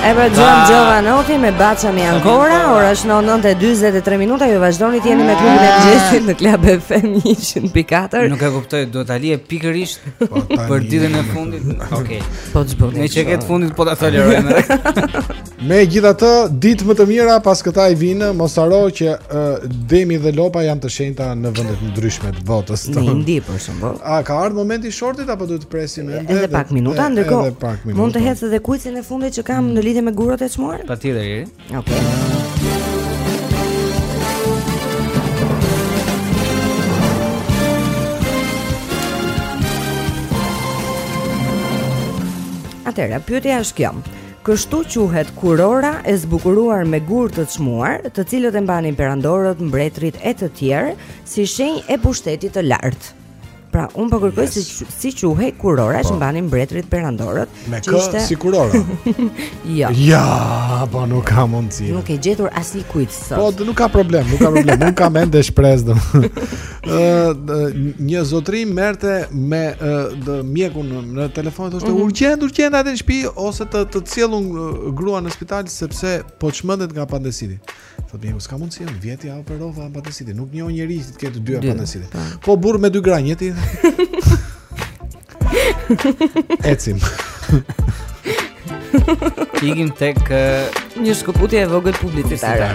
T: E
F: pra dëgjuam Jovanotti me Baciami ancora Ora është 9.23 minuta Ju vazhdoni të jeni me klubin e mëngjesit Në Club FM 100.4
C: Nuk e kuptoj, duhet ta lije pikërisht po, Për ditën e fundit Ok
F: Po të zbërë
C: Meqë e ke të fundit po ta tolerojmë
A: Megjithatë, ditë më të mira paskëtaj vijnë, mos harro që uh, demi dhe lopa janë të shenjta në vende të ndryshme të botës
F: domethënë. Në për shumë.
A: A, ka ardhë momenti i shortit, apo duhet të presim ende?
F: Edhe pak minuta, ndërkohë, mund të hedh dhe kuicin e fundit që kam mm. në lidhje me gurët e çmuar?
C: Patjetër, Iri.
F: Ok. Atëherë, pyetja është kjo. Kështu quhet kurora e zbukuruar me gurë të çmuar, të cilët e mbanin perandorët, mbretërit e të tjerë si shenjë e pushtetit të lartë. Pra, unë po kërkoj si si quhej kurora që po. mbanin mbretërit perandorët,
A: me
F: që
A: ishte si kurora.
F: jo.
A: Ja, po nuk ka mundësi.
F: Nuk e ka gjetur asnjë kuicin.
A: Po, nuk ka problem, nuk ka problem. Nuk ka, kam ende shpresë domethënë. Ë një zotëri merrte me uh, mjekun në telefon thoshte
F: mm -hmm.
A: urgjent, urgjent eja te shtëpia ose të ta sjell unë gruan në spital sepse po çmendet nga apandesiti. Thotë mjeku, s'ka mundësi, unë vjet ia operova apandesitin, nuk njoh njeri që të ketë dy apandesite.
F: Po.
A: po burrë me dy gra njeh ti. Ecim.
C: Ikim tek uh,
F: një shkëputje e vogël publicitare.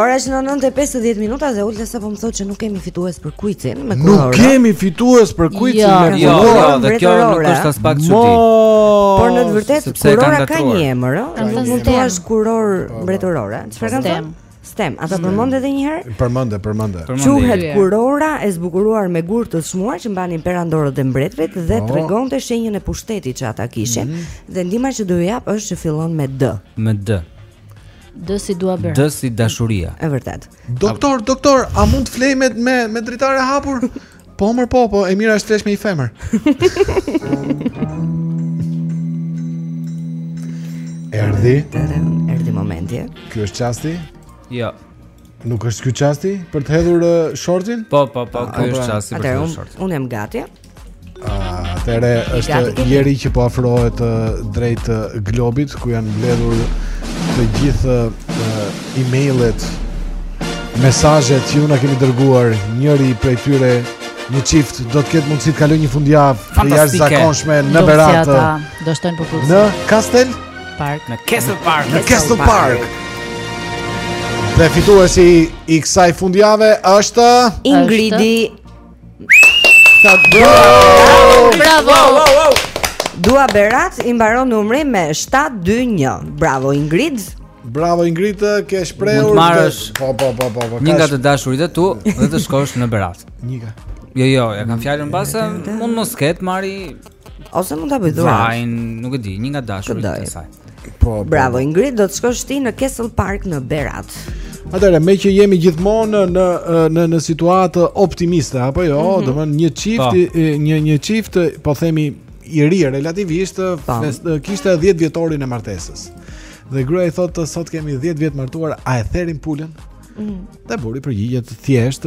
F: Ora është në 9:50 minuta dhe Ulta sapo më thotë që nuk kemi fitues për kuicin me kurorë.
A: Nuk kemi fitues për kuicin
F: ja,
A: me kurorë.
C: Ja, dhe kjo nuk është aspak çudi.
F: Por në të vërtetë kurora ka një emër, ë?
B: Kanë thënë
F: se
B: thua
F: është kurorë mbretërore. Çfarë kanë thënë? Stemë, a ta përmend edhe një herë?
A: Përmende, përmende.
F: Quhet kurora e zbukuruar me gurë të çmuar që mbanin perandorët dhe mbretërit dhe
A: oh.
F: tregonte shenjën e pushtetit që ata kishin
A: mm -hmm.
F: dhe ndihma që do ju jap është që fillon me D.
C: Me D.
B: D si dua bërë.
C: D si dashuria.
F: Është vërtetë.
A: Doktor, doktor, a mund të fle me me dritare hapur? Po mër po, po, e mira është të flesh me një femër Erdhi
F: Erdhi momenti
A: Ky është çasti?
C: Jo
A: Nuk është ky çasti për të hedhur uh, shortin?
C: Po, po, po, ky është pra. çasti për të
F: hedhur
C: shortin
F: Unë jam gati Atëherë
A: është Jeri që po afrohet uh, drejt uh, globit Ku janë mbledhur të gjithë uh, e-mailet, mesazhet që ju na keni dërguar, njëri prej tyre një çift do të ketë mundësi të kalojë një fundjavë të jashtëzakonshme në Berat.
B: Do shkojnë për
A: Në Castle
B: Park,
C: në Castle Park,
A: në Castle Park. Dhe fituesi i kësaj fundjave është
F: Ingridi Sa
A: bravo!
F: Bravo! Bravo! Dua Berat i mbaron numri me 721. Bravo Ingrid.
A: Bravo Ingrid, ke shprehur.
C: Mund të marrësh.
A: Po po po po. po
C: një nga të dashurit e tu dhe të shkosh në Berat.
A: Një nga.
C: Jo jo, e kam fjalën mbase mund mos ketë marrë
F: ose mund ta bëjë dhuratë.
C: Vajin, nuk e di, një nga të
F: dashurit
C: e saj.
A: Po, po.
F: Bravo Ingrid, do të shkosh ti në Castle Park në Berat.
A: Atëherë, meqë jemi gjithmonë në në në situatë optimiste apo jo, mm -hmm. domethënë një çift
C: po.
A: një një çift po themi i ri relativisht po. kishte 10 vjetorin e martesës. Dhe gruaja i thotë sot kemi 10 vjet martuar, a e therim pulën?
P: Mm
F: -hmm. Dhe burri
P: përgjigjet thjesht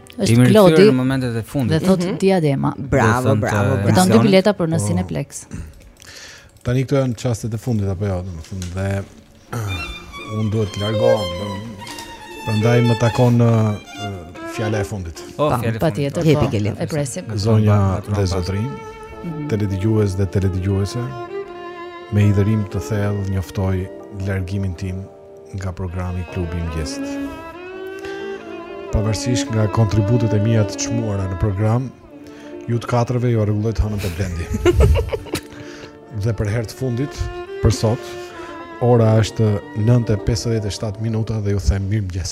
P: Është
B: Klodi.
C: Jemi rikthyer në momentet e fundit.
B: Dhe thotë
P: mm -hmm.
B: diadema.
P: Bravo, bravo, bravo.
B: Don dy bileta për në
A: oh.
B: Cineplex.
A: Tani këto janë çastet e fundit apo jo, domethënë dhe uh, unë duhet të largohem. Prandaj më takon në uh, fjala e fundit.
C: Oh,
B: pa,
C: fjala e fundit.
B: Patjetër.
P: Jepi
B: po.
P: gjelin.
B: E presim.
A: Zonja dhe
C: zotërinj,
A: mm
B: -hmm.
A: teledëgjues dhe teledëgjuese, me hidhërim të thellë njoftoj largimin tim nga programi Klubi i Mëngjesit. Pavarësisht nga kontributet e mia të çmuara në program, ju të katërve jua rregulloj të hënën te Blendi. Dhe për herë të fundit, për sot, ora është 9:57 minuta dhe ju them mirëmëngjes.